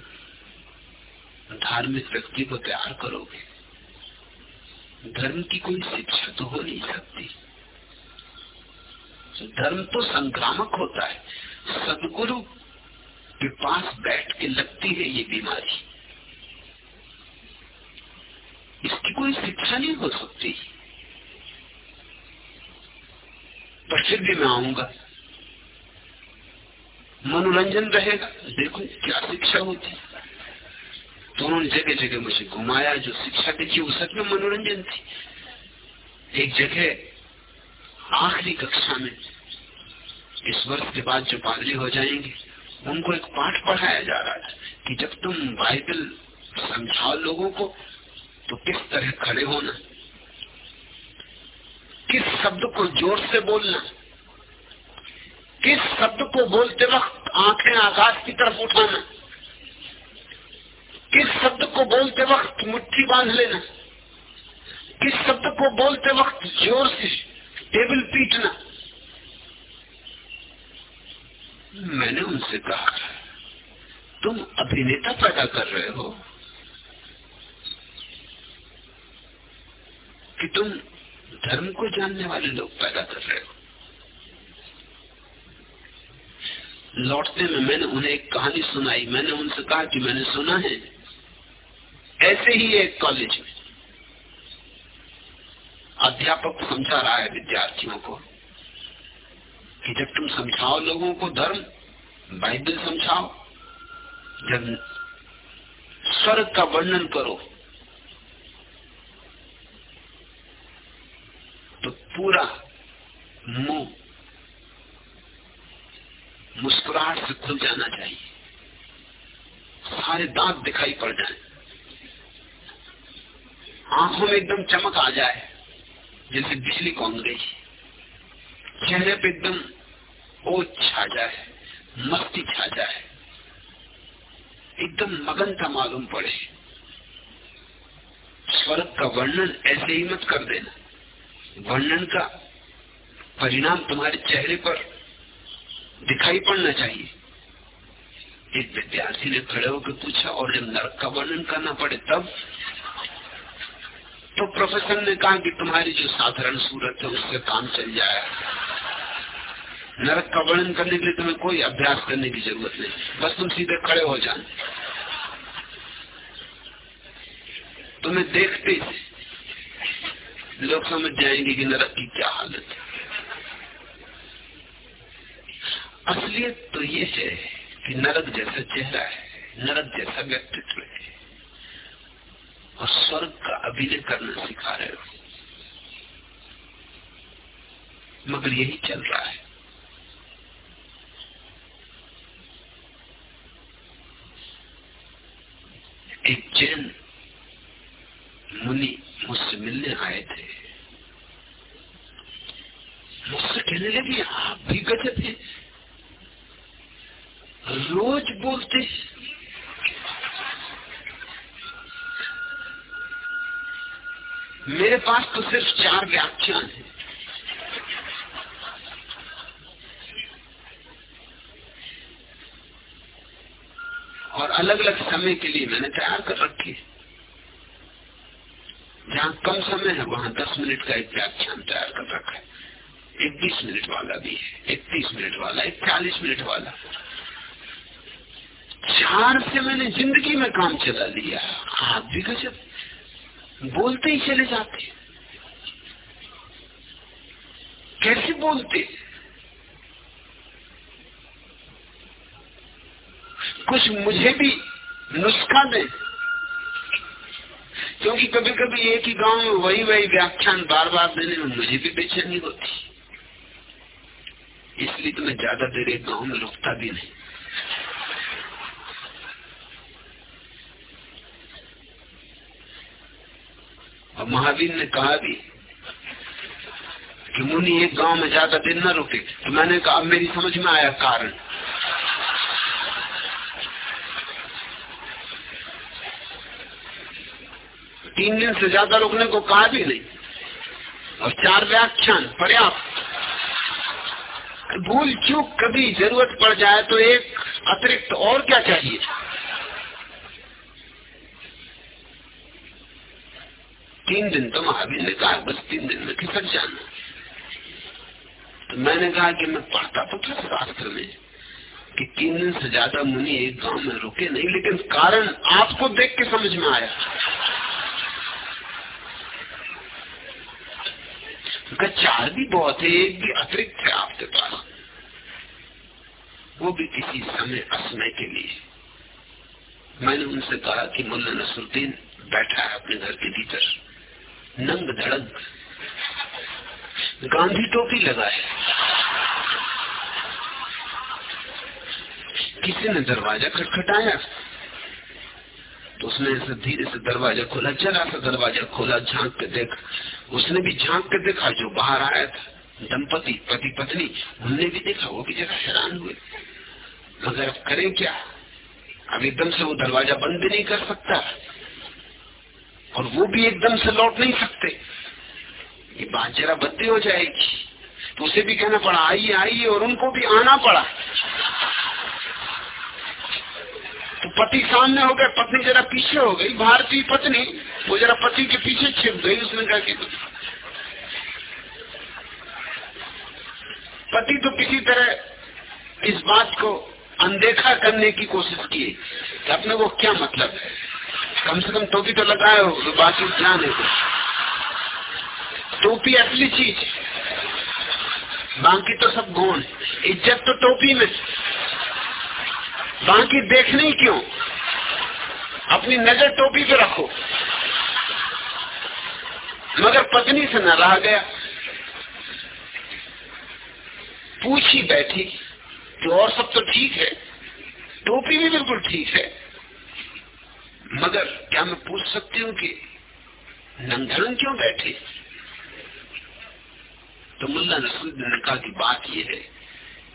धार्मिक व्यक्ति को तैयार करोगे? धर्म की कोई शिक्षा तो हो नहीं सकती। धर्म तो संक्रामक होता है। सदगुरु के पास बैठ के लगती है ये बीमारी। इसकी कोई शिक्षा नहीं हो सकती। पर फिर भी मैं आऊँगा। मनोरंजन रहेगा। देखो क्या शिक्षा होती तो उन्होंने जगह जगह मुझे घुमाया, जो शिक्षा देखी वो सच में मनोरंजन थी। एक जगह आखिरी कक्षा में इस वर्ष के बाद जो पादरी हो जाएँगे, उनको एक पाठ पढ़ाया जा रहा था कि जब तुम बाइबल समझाओ लोगों को तो किस तरह खड़े होना? किस शब्द को ज़ोर से बोलना? किस शब्द को बोलते वक्त आँखें आकाश की तरफ़ उठाना? किस शब्द को बोलते वक्त मुट्ठी बाँध लेना? किस शब्द को बोलते वक्त ज़ोर से टेबल पीटना? मैंने उनसे कहा, तुम अभिनेता पैदा कर रहे हो। कि तुम धर्म को जानने वाले लोग पैदा कर रहे हो। लौटते में मैंने उन्हें एक कहानी सुनाई। मैंने उनसे कहा कि मैंने सुना है, ऐसे ही एक कॉलेज में अध्यापक समझा रहा है विद्यार्थियों को कि जब तुम समझाओ लोगों को धर्म, बाइबल समझाओ, जब स्वर्ग का वर्णन करो तो पूरा मुँह मुस्कुराहट से खुल जाना चाहिए। सारे दांत दिखाई पड़ जाए। आँखों में एकदम चमक आ जाए, जैसे बिजली कौन गई चेहरे पे एकदम ओझ छा जाए, मस्ती छा जाए। एकदम मगनता मालूम पड़े। स्वर्ग का वर्णन ऐसे ही मत कर देना। वर्णन का परिणाम तुम्हारे चेहरे पर दिखाई पड़ना चाहिए। एक विद्यार्थी ने खड़े होकर पूछा, और जब नरक का वर्णन करना पड़े तब? तो प्रोफेसर ने कहा कि तुम्हारी जो साधारण सूरत है, उससे काम चल जाए। नरक का वर्णन करने के लिए तुम्हें कोई अभ्यास करने की ज़रूरत नहीं। बस तुम सीधे खड़े हो जाए तुम्हें देखते लोग समझ जाएँगे कि नरक की क्या हालत है। असलियत तो ये है कि नरक जैसा चेहरा है, नरक जैसा व्यक्तित्व है। और स्वर्ग का अभिनय करना सिखा रहे हो। मगर यही चल रहा है। एक जैन मुनि मुझसे मिलने आए थे। मुझसे कहने लगे, आप भी गजब है। रोज बोलते मेरे पास तो सिर्फ़ चार व्याख्यान है। और अलग अलग समय के लिए मैंने तैयार कर रखी जहाँ कम समय है, वहाँ दस मिनट का एक व्याख्यान तैयार कर रखा है। एक बीस मिनट वाला भी है एक तीस मिनट वाला एक चालीस मिनट वाला। चार से मैंने ज़िंदगी में काम चला लिया, आप भी गजब। बोलते ही चले जाते कैसे बोलते? कुछ मुझे भी नुस्खा दे। क्योंकि कभी कभी एक ही गाँव में वही वही व्याख्यान बार बार देने में मुझे भी बेचैनी होती इसलिए तो मैं ज़्यादा देर एक गाँव में रुकता भी नहीं। और महावीर ने कहा भी कि मुनि एक गाँव में ज़्यादा दिन न रुके। तो मैंने कहा, अब मेरी समझ में आया कारण। तीन दिन से ज़्यादा रुकने को कहा भी नहीं। और चार व्याख्यान, पर्याप्त। भूल चूक कभी ज़रूरत पड़ जाए तो एक अतिरिक्त और क्या चाहिए? तीन दिन तो महावीर ने कहा, बस तीन दिन में खिसक जाना। तो मैंने कहा कि मैं पढ़ता तो था शास्त्र में कि तीन दिन से ज़्यादा मुनि एक गाँव में रुके नहीं, लेकिन कारण आपको देख के समझ में आया। उनका चार भी बहुत है, एक भी अतिरिक्त है आपके पास। वो भी किसी समय असमय के लिए। मैंने उनसे कहा कि मुल्ला नसरुद्दीन बैठा है अपने घर के भीतर। नंग धड़क गांधी टोपी लगाए। किसी ने दरवाज़ा खटखटाया। तो उसने ऐसे धीरे से दरवाज़ा खोला, जरा सा दरवाज़ा खोला, झाँक के देखा। उसने भी झाँक के देखा, जो बाहर आया था, दंपति, पति, पत्नी, उनने भी देखा, वो भी जरा हैरान हुए। मगर अब करें क्या? अब एकदम से वो दरवाज़ा बंद भी नहीं कर सकता। और वो भी एकदम से लौट नहीं सकते। ये बात जरा बदली हो जाएगी। तो उसे भी कहना पड़ा, आइए आइए, और उनको भी आना पड़ा। तो पति सामने हो गए पत्नी जरा पीछे हो गई, भारतीय पत्नी, वो जरा पति के पीछे छिप गई, उसने कहा कि पति तो किसी तरह इस बात को अनदेखा करने की कोशिश की कि अपने को क्या मतलब है? कम से कम टोपी तो लगाए हो तो बाकी ध्यान है टोपी असली चीज़ बाकी तो सब गौण इज़्ज़त तो टोपी में। बाकी देखने ही क्यों? अपनी नज़र टोपी पे रखो। मगर पत्नी से न रहा गया। पूछी बैठी तो और सब तो ठीक है। टोपी भी बिल्कुल ठीक है। मगर क्या मैं पूछ सकती हूँ कि नंगधड़न क्यों बैठे? तो मुल्ला नसरुद्दीन ने कहा कि बात यह है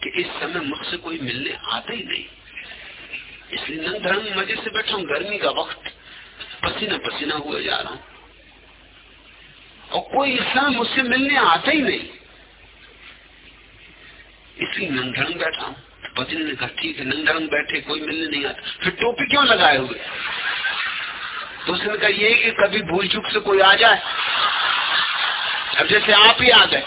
कि इस समय मुझसे कोई मिलने आता ही नहीं। इसलिए नंगधड़न मज़े से बैठा हूँ, गर्मी का वक्त। पसीना पसीना हुए जा रहा हूँ। और कोई इस समय मुझसे मिलने आता ही नहीं। इसलिए नंद नंगधड़न बैठा हूँ। पत्नी ने कहा, ठीक है नंद नंगधड़न बैठे, कोई मिलने नहीं आता। फिर टोपी क्यों लगाए हुए? तो उसने कहा, ये कि कभी भूल चुक से कोई आ जाए। अब जैसे आप ही आ गए।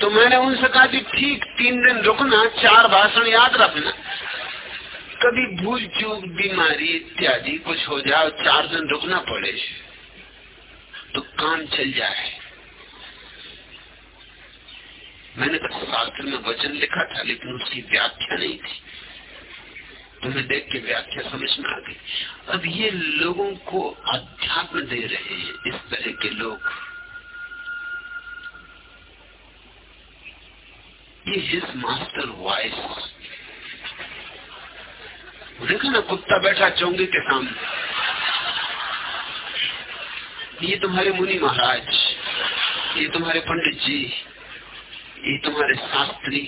तो मैंने उनसे कहा कि ठीक तीन दिन रुकना, चार भाषण याद रखना। कभी भूल चूक, बीमारी इत्यादि कुछ हो जाए, चार दिन रुकना पड़े। तो काम चल जाए। मैंने कहा शास्त्र में वचन लिखा था, लेकिन उसकी व्याख्या नहीं थी। तुम्हें देख के व्याख्या समझ में आ गई। अब ये लोगों को अध्यात्म दे रहे हैं, इस तरह के लोग। ये हिज मास्टर वॉइस देखो ना, कुत्ता बैठा चौंगे के सामने। ये तुम्हारे मुनि महाराज, ये तुम्हारे पंडित जी ये तुम्हारे शास्त्री।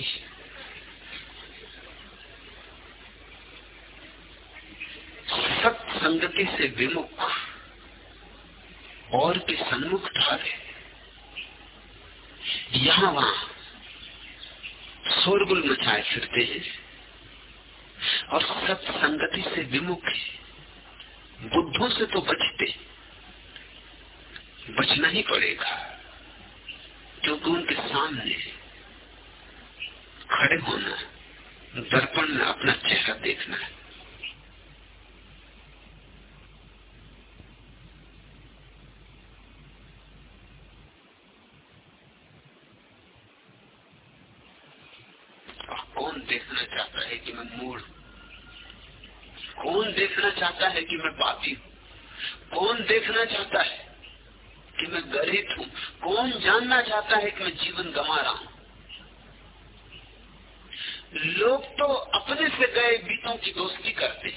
सत्संगति से विमुख और के सन्मुख ढाले। यहाँ वहाँ शोरगुल मचाए फिरते हैं। और सब संगति से विमुख है। बुद्धों से तो बचते बचना ही पड़ेगा, क्योंकि उनके सामने खड़े होना, दर्पण में अपना चेहरा देखना है। देखना चाहता है कि मैं मूड कौन देखना चाहता है कि मैं पापी हूँ? कौन देखना चाहता है कि मैं गरीब हूँ? कौन जानना चाहता है कि मैं जीवन गंवा रहा हूँ? लोग तो अपने से गए बीतों की दोस्ती करते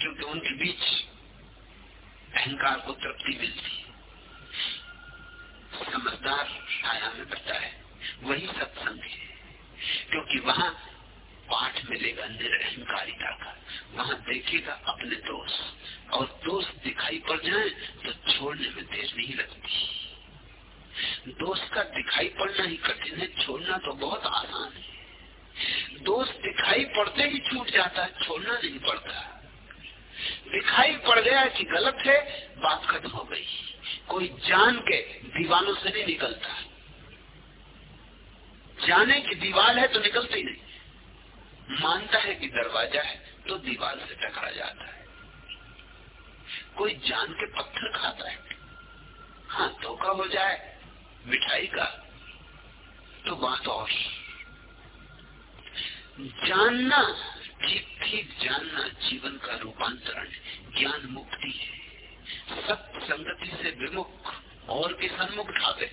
क्योंकि उनके बीच अहंकार को तृप्ति मिलती समझदार छाया में बैठा है, वही सत्संग है। क्योंकि वहाँ पाठ मिलेगा निरअहकारिता का। वहाँ देखेगा अपने दोष। और दोष दिखाई पड़ जाए तो छोड़ने में देर नहीं लगती। दोष का दिखाई पड़ना ही कठिन है, छोड़ना तो बहुत आसान है। दोष दिखाई पड़ते ही छूट जाता है, छोड़ना नहीं पड़ता। दिखाई पड़ गया कि गलत है, बात खत्म हो गई। कोई जान के दीवानों से नहीं निकलता। जाने की दीवार है तो निकलती नहीं। मानता है कि दरवाज़ा है तो दीवार से टकरा जाता है। कोई जान के पत्थर खाता है? हाँ धोखा हो जाए, मिठाई का तो बात और। जानना ठीक ठीक जानना जीवन का रूपांतरण ज्ञान मुक्ति है। सत्य संगति से विमुख और के सन्मुख ढाबे।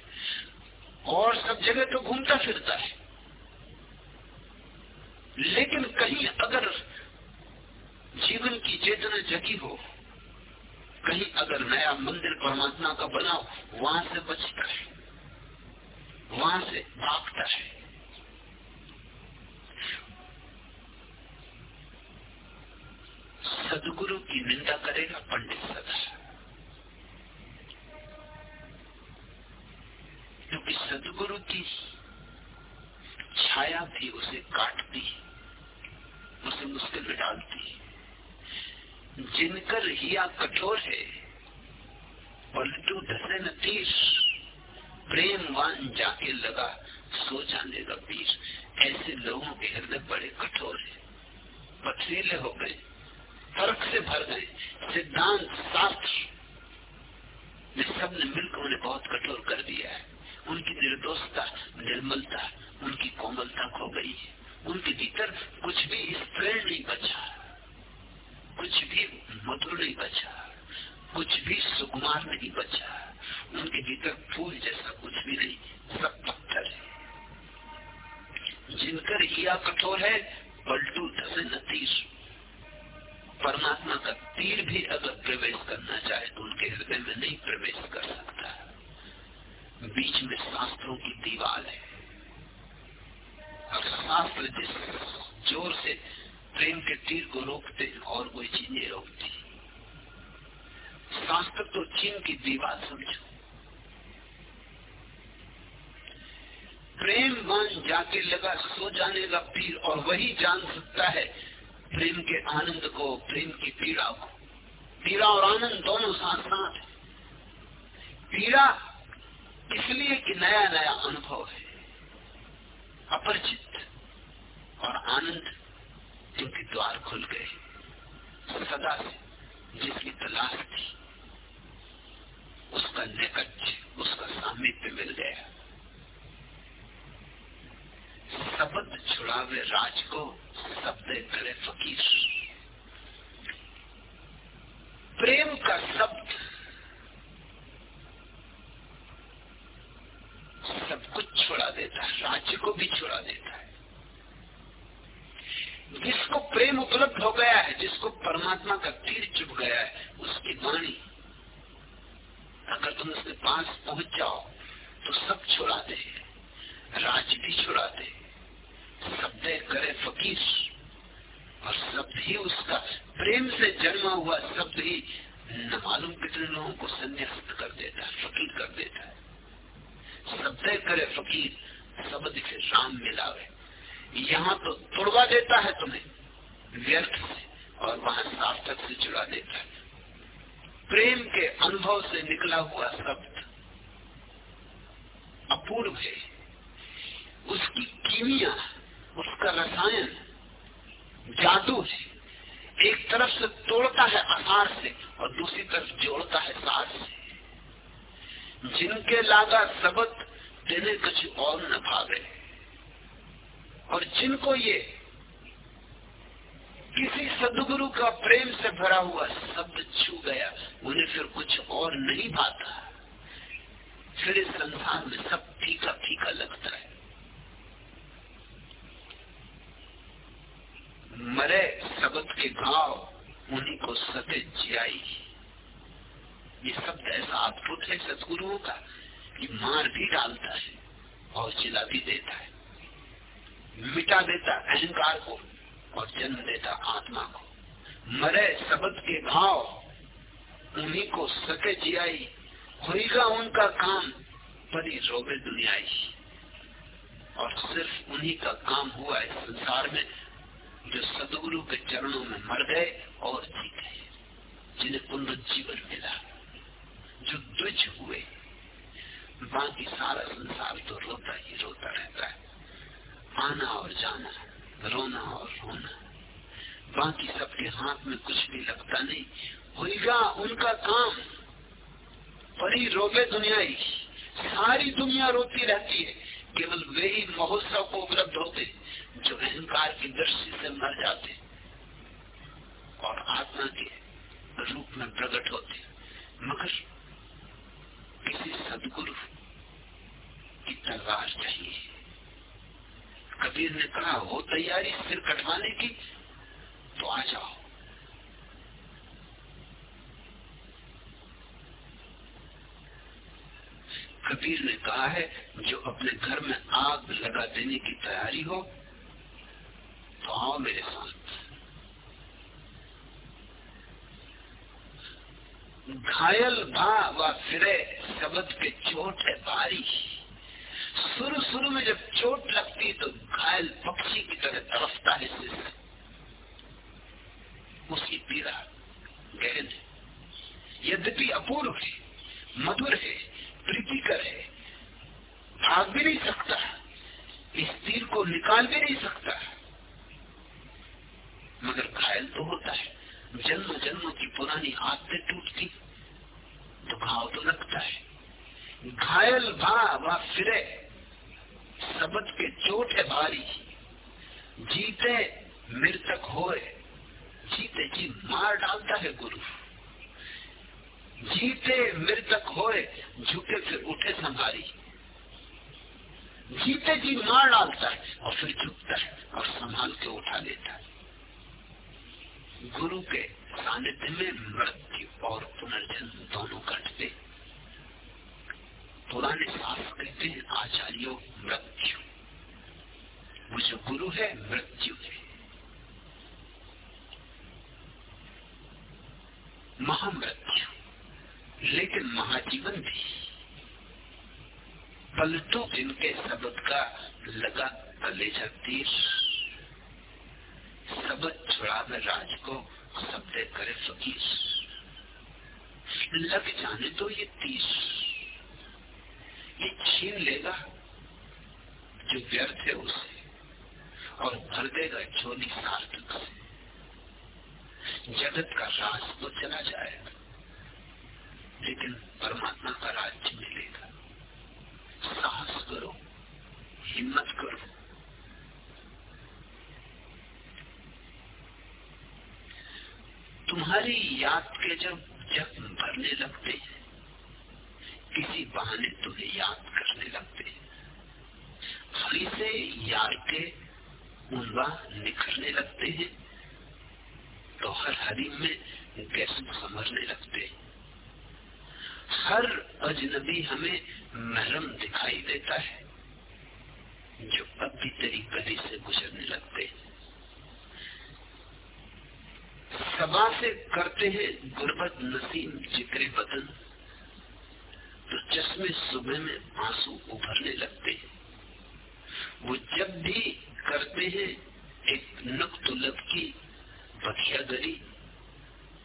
और सब जगह तो घूमता फिरता है। लेकिन कहीं अगर जीवन की चेतना जगी हो, कहीं अगर नया मंदिर परमात्मा का बनाओ वहाँ से बचता है, वहाँ से भागता है। सदगुरु की निंदा करेगा पंडित सदा। क्योंकि सदगुरु की छाया भी उसे काटती उसे मुश्किल में डालती जिनकर हिया कठोर है, पलटू धसे न तीर प्रेमवान जाके लगा, सो जाने का पीर। ऐसे लोगों के हृदय बड़े कठोर है, पथरीले हो गए फ़र्क से भर गए, सिद्धांत, शास्त्र। सबने मिलकर उन्हें बहुत कठोर कर दिया है। उनकी निर्दोषता, निर्मलता, उनकी कोमलता खो गई। है उनके भीतर कुछ भी स्त्रीण नहीं बचा। कुछ भी मधुर नहीं बचा। कुछ भी सुकुमार नहीं बचा। उनके भीतर फूल जैसा कुछ भी नहीं, सब पत्थर है। जिनकर हिया कठोर है, पलटू धसे नतीर परमात्मा का तीर भी अगर प्रवेश करना चाहे तो उनके हृदय में नहीं प्रवेश कर सकता। बीच में शास्त्रों की दीवार है। और शास्त्र जिस ज़ोर से प्रेम के तीर को रोकते और कोई चीज़ रोकती शास्त्र तो चीन की दीवार समझो। प्रेम मान जाके लगा, सो जाने का पीर, और वही जान सकता है प्रेम के आनंद को, प्रेम की पीड़ा को। पीड़ा और आनंद दोनों साथ साथ पीड़ा इसलिए कि नया नया अनुभव है। अपरिचित और आनंद क्योंकि द्वार खुल गए। सदा से जिसकी तलाश थी, उसका निकट, उसका सामिप्य मिल गया। शब्द छुड़ावे राज को, शब्द करे फकीर। प्रेम का शब्द सब कुछ छोड़ा देता है, राज्य को भी छोड़ा देता है। जिसको प्रेम उपलब्ध हो गया है, जिसको परमात्मा का तीर चुप गया है, उसकी वाणी, अगर तुम उसके पास पहुँच जाओ तो सब छुड़ा दे राज भी छुड़ा दे शब्द करे फकीर, और शब्द ही उसका प्रेम से जन्मा हुआ शब्द ही न मालूम कितने लोगों को संन्यास्त कर देता है, फकीर कर देता है। शब्द करे फकीर शब्द से राम मिलावे यहाँ तो तुड़वा देता है तुम्हें, व्यर्थ से और वहाँ सार्थक से जुड़ा देता है। प्रेम के अनुभव से निकला हुआ शब्द अपूर्व है। उसकी कीमिया, उसका रसायन जादू है। एक तरफ़ से तोड़ता है आसार से और दूसरी तरफ़ जोड़ता है सार से। जिनके लागा शब्द तेने कुछ और न भावे। और जिनको ये किसी सदगुरु का प्रेम से भरा हुआ शब्द छू गया, उन्हें फिर कुछ और नहीं भाता। फिर इस संसार में सब फीका फीका लगता है। मरे शब्द के घाव उन्हीं को सते जियाई। ये शब्द ऐसा अद्भुत है सदगुरुओं का कि मार भी डालता है और चिला भी देता है। मिटा देता अहंकार को और जन्म देता आत्मा को। मरे शब्द के भाव, उन्हीं को सके जियाई होगा उनका काम परी रोबे दुनियाई। और सिर्फ़ उन्हीं का काम हुआ है संसार में जो सदगुरु के चरणों में मर गए और जी गए जिन्हें पुनर्जीवन मिला। जो द्विज हुए। बाकी सारा संसार तो रोता ही रोता रहता है। आना और जाना, रोना और रोना। बाकी सबके हाथ में कुछ भी लगता नहीं। होगा उनका काम। परी रोगे दुनिया ही। सारी दुनिया रोती रहती है। केवल वे ही महोत्सव को उपलब्ध होते, जो अहंकार की दृष्टि से मर जाते और आत्मा के रूप में प्रकट होते। मगर सदगुरु की तलवार चाहिए। कबीर ने कहा, हो तैयारी सिर कटवाने की तो आ जाओ। कबीर ने कहा है, जो अपने घर में आग लगा देने की तैयारी हो तो आओ मेरे साथ। घायल भा व फिरे शब्द के चोट है भारी। शुरू शुरू में जब चोट लगती तो घायल पक्षी की तरह तरफता है उसकी पीड़ा गहन है। यद्यपि अपूर्व है, मधुर है, प्रीतिकर है, भाग भी नहीं सकता, इस तीर को निकाल भी नहीं सकता। मगर घायल तो होता है। जन्म जन्म की पुरानी आदतें टूटती। तो घाव तो लगता है। घायल, भा व फिरे शब्द के चोट है भारी। जीते, मृतक होए। जीते जी मार डालता है गुरु। जीते, मृतक होए, झुके फिर उठे संभारी। जीते जी मार डालता है और फिर झुकता है और संभाल के उठा लेता है। गुरु के सानिध्य में मृत्यु और पुनर्जन्म दोनों घटते। पुराने शास्त्र कहते हैं आचार्यों मृत्यु। वो जो गुरु है, मृत्यु है। महामृत्यु, लेकिन महाजीवन भी। पलटो जिनके शब्द का लगा कलेजा तीर। शब्द छुड़ावे राज को शब्द करे फकीर लग जाने तो ये तीस। ये छीन लेगा जो व्यर्थ है उसे और भर देगा झोली सार्थक से जगत का राज तो चला जाएगा, लेकिन परमात्मा का राज्य मिलेगा। साहस करो, हिम्मत करो। तुम्हारी याद के जब जख्म भरने लगते हैं किसी बहाने तुम्हें याद करने लगते हैं। हरी से यार के उनवा निखरने लगते हैं तो हर हरी में गैस समरने लगते हैं। हर अजनबी हमें महरम दिखाई देता है, जो अब भी तेरी गली से गुजरने लगते हैं। सभा से करते हैं गुर्बत नसीम ज़िक्र बदन तो चश्मे सुबह में आँसू उभरने लगते हैं। वो जब भी करते हैं, एक नकतुलब की बखिया गरी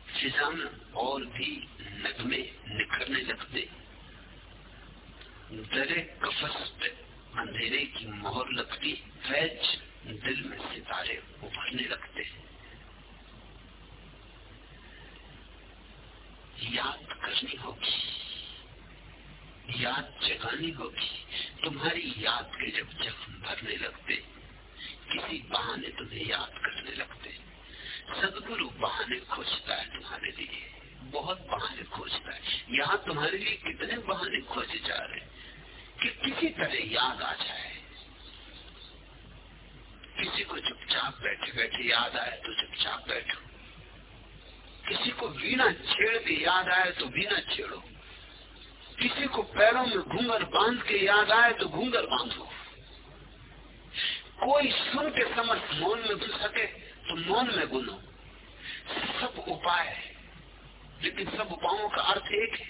फिजा में और भी नगमे निखरने लगते दरे कफस पे अंधेरे की मोहर लगती, फैज दिल में सितारे उभरने लगते याद करनी होगी। याद जगानी होगी। तुम्हारी याद के जब जख्म भरने लगते, किसी बहाने तुम्हें याद करने लगते। सदगुरु बहाने खोजता है तुम्हारे लिए, बहुत बहाने खोजता है। यहाँ तुम्हारे लिए कितने बहाने खोजे जा रहे कि किसी तरह याद आ जाए। किसी को चुपचाप बैठे बैठे याद आए तो चुपचाप बैठो। किसी को वीणा छेड़ के याद आए तो वीणा छेड़ो। किसी को पैरों में घूंगर बाँध के याद आए तो घूंगर बांधो। कोई सुन के समर्थ मौन में घुस सके तो मौन में गुनो। सब उपाय है, लेकिन सब उपायों का अर्थ एक है।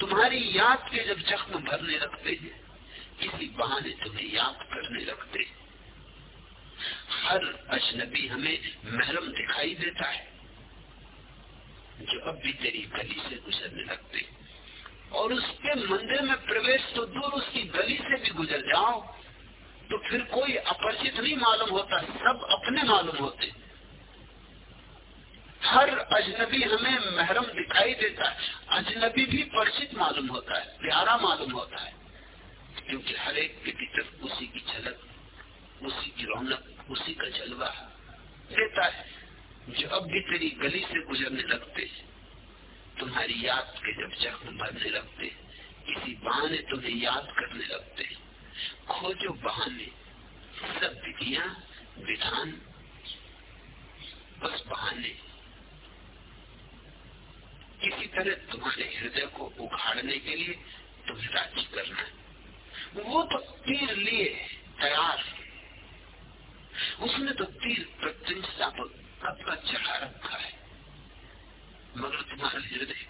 तुम्हारी याद के जब जख्म भरने लगते हैं किसी बहाने तुम्हें याद करने लगते हर अजनबी हमें महरम दिखाई देता है। जो अब भी तेरी गली से गुजरने लगते। और उसके मंदिर में प्रवेश तो दूर उसकी गली से भी गुजर जाओ तो फिर कोई अपरिचित नहीं मालूम होता, सब अपने मालूम होते। हर अजनबी हमें महरम दिखाई देता है। अजनबी भी परिचित मालूम होता है, प्यारा मालूम होता है। क्योंकि हर एक के भीतर उसी की झलक, उसी की रौनक, उसी का जलवा देता है। जो अब भी तेरी गली से गुजरने लगते तुम्हारी याद के जब जख्म भरने लगते किसी बहाने तुम्हें याद करने लगते खोजो बहाने, सब विधिया, विधान, बस बहाने। किसी तरह तुम्हारे हृदय को उखाड़ने के लिए तुम्हें राज्य करना वो तो तीर लिए तैयार उसने तो तीर प्रत्यंशता अपना चढ़ा रखा है मगर तुम्हारा हृदय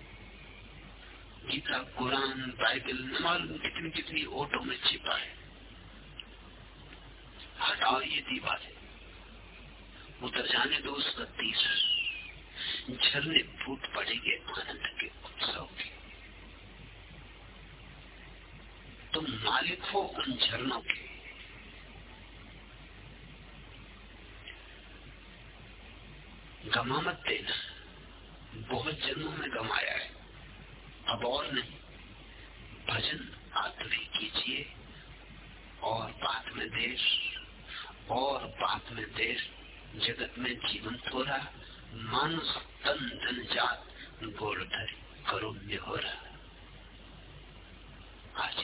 गीता कुरान बाइबल न मालूम कितनी कितनी ओटो में छिपा है हटाओ ये दीवार उतर जाने दो उसका तीर झरने फूट पड़ेंगे आनंद के उत्सव के तुम मालिक हो उन झरनों के। गमा मत देना। बहुत जन्मों में गमाया है। अब और नहीं। भजन आत्मे कीजिए और बात में देश और बात में देश जगत में जीवन थोड़ा मानुष तन धन जात गोड़ धर करुण्य हो रहा। आज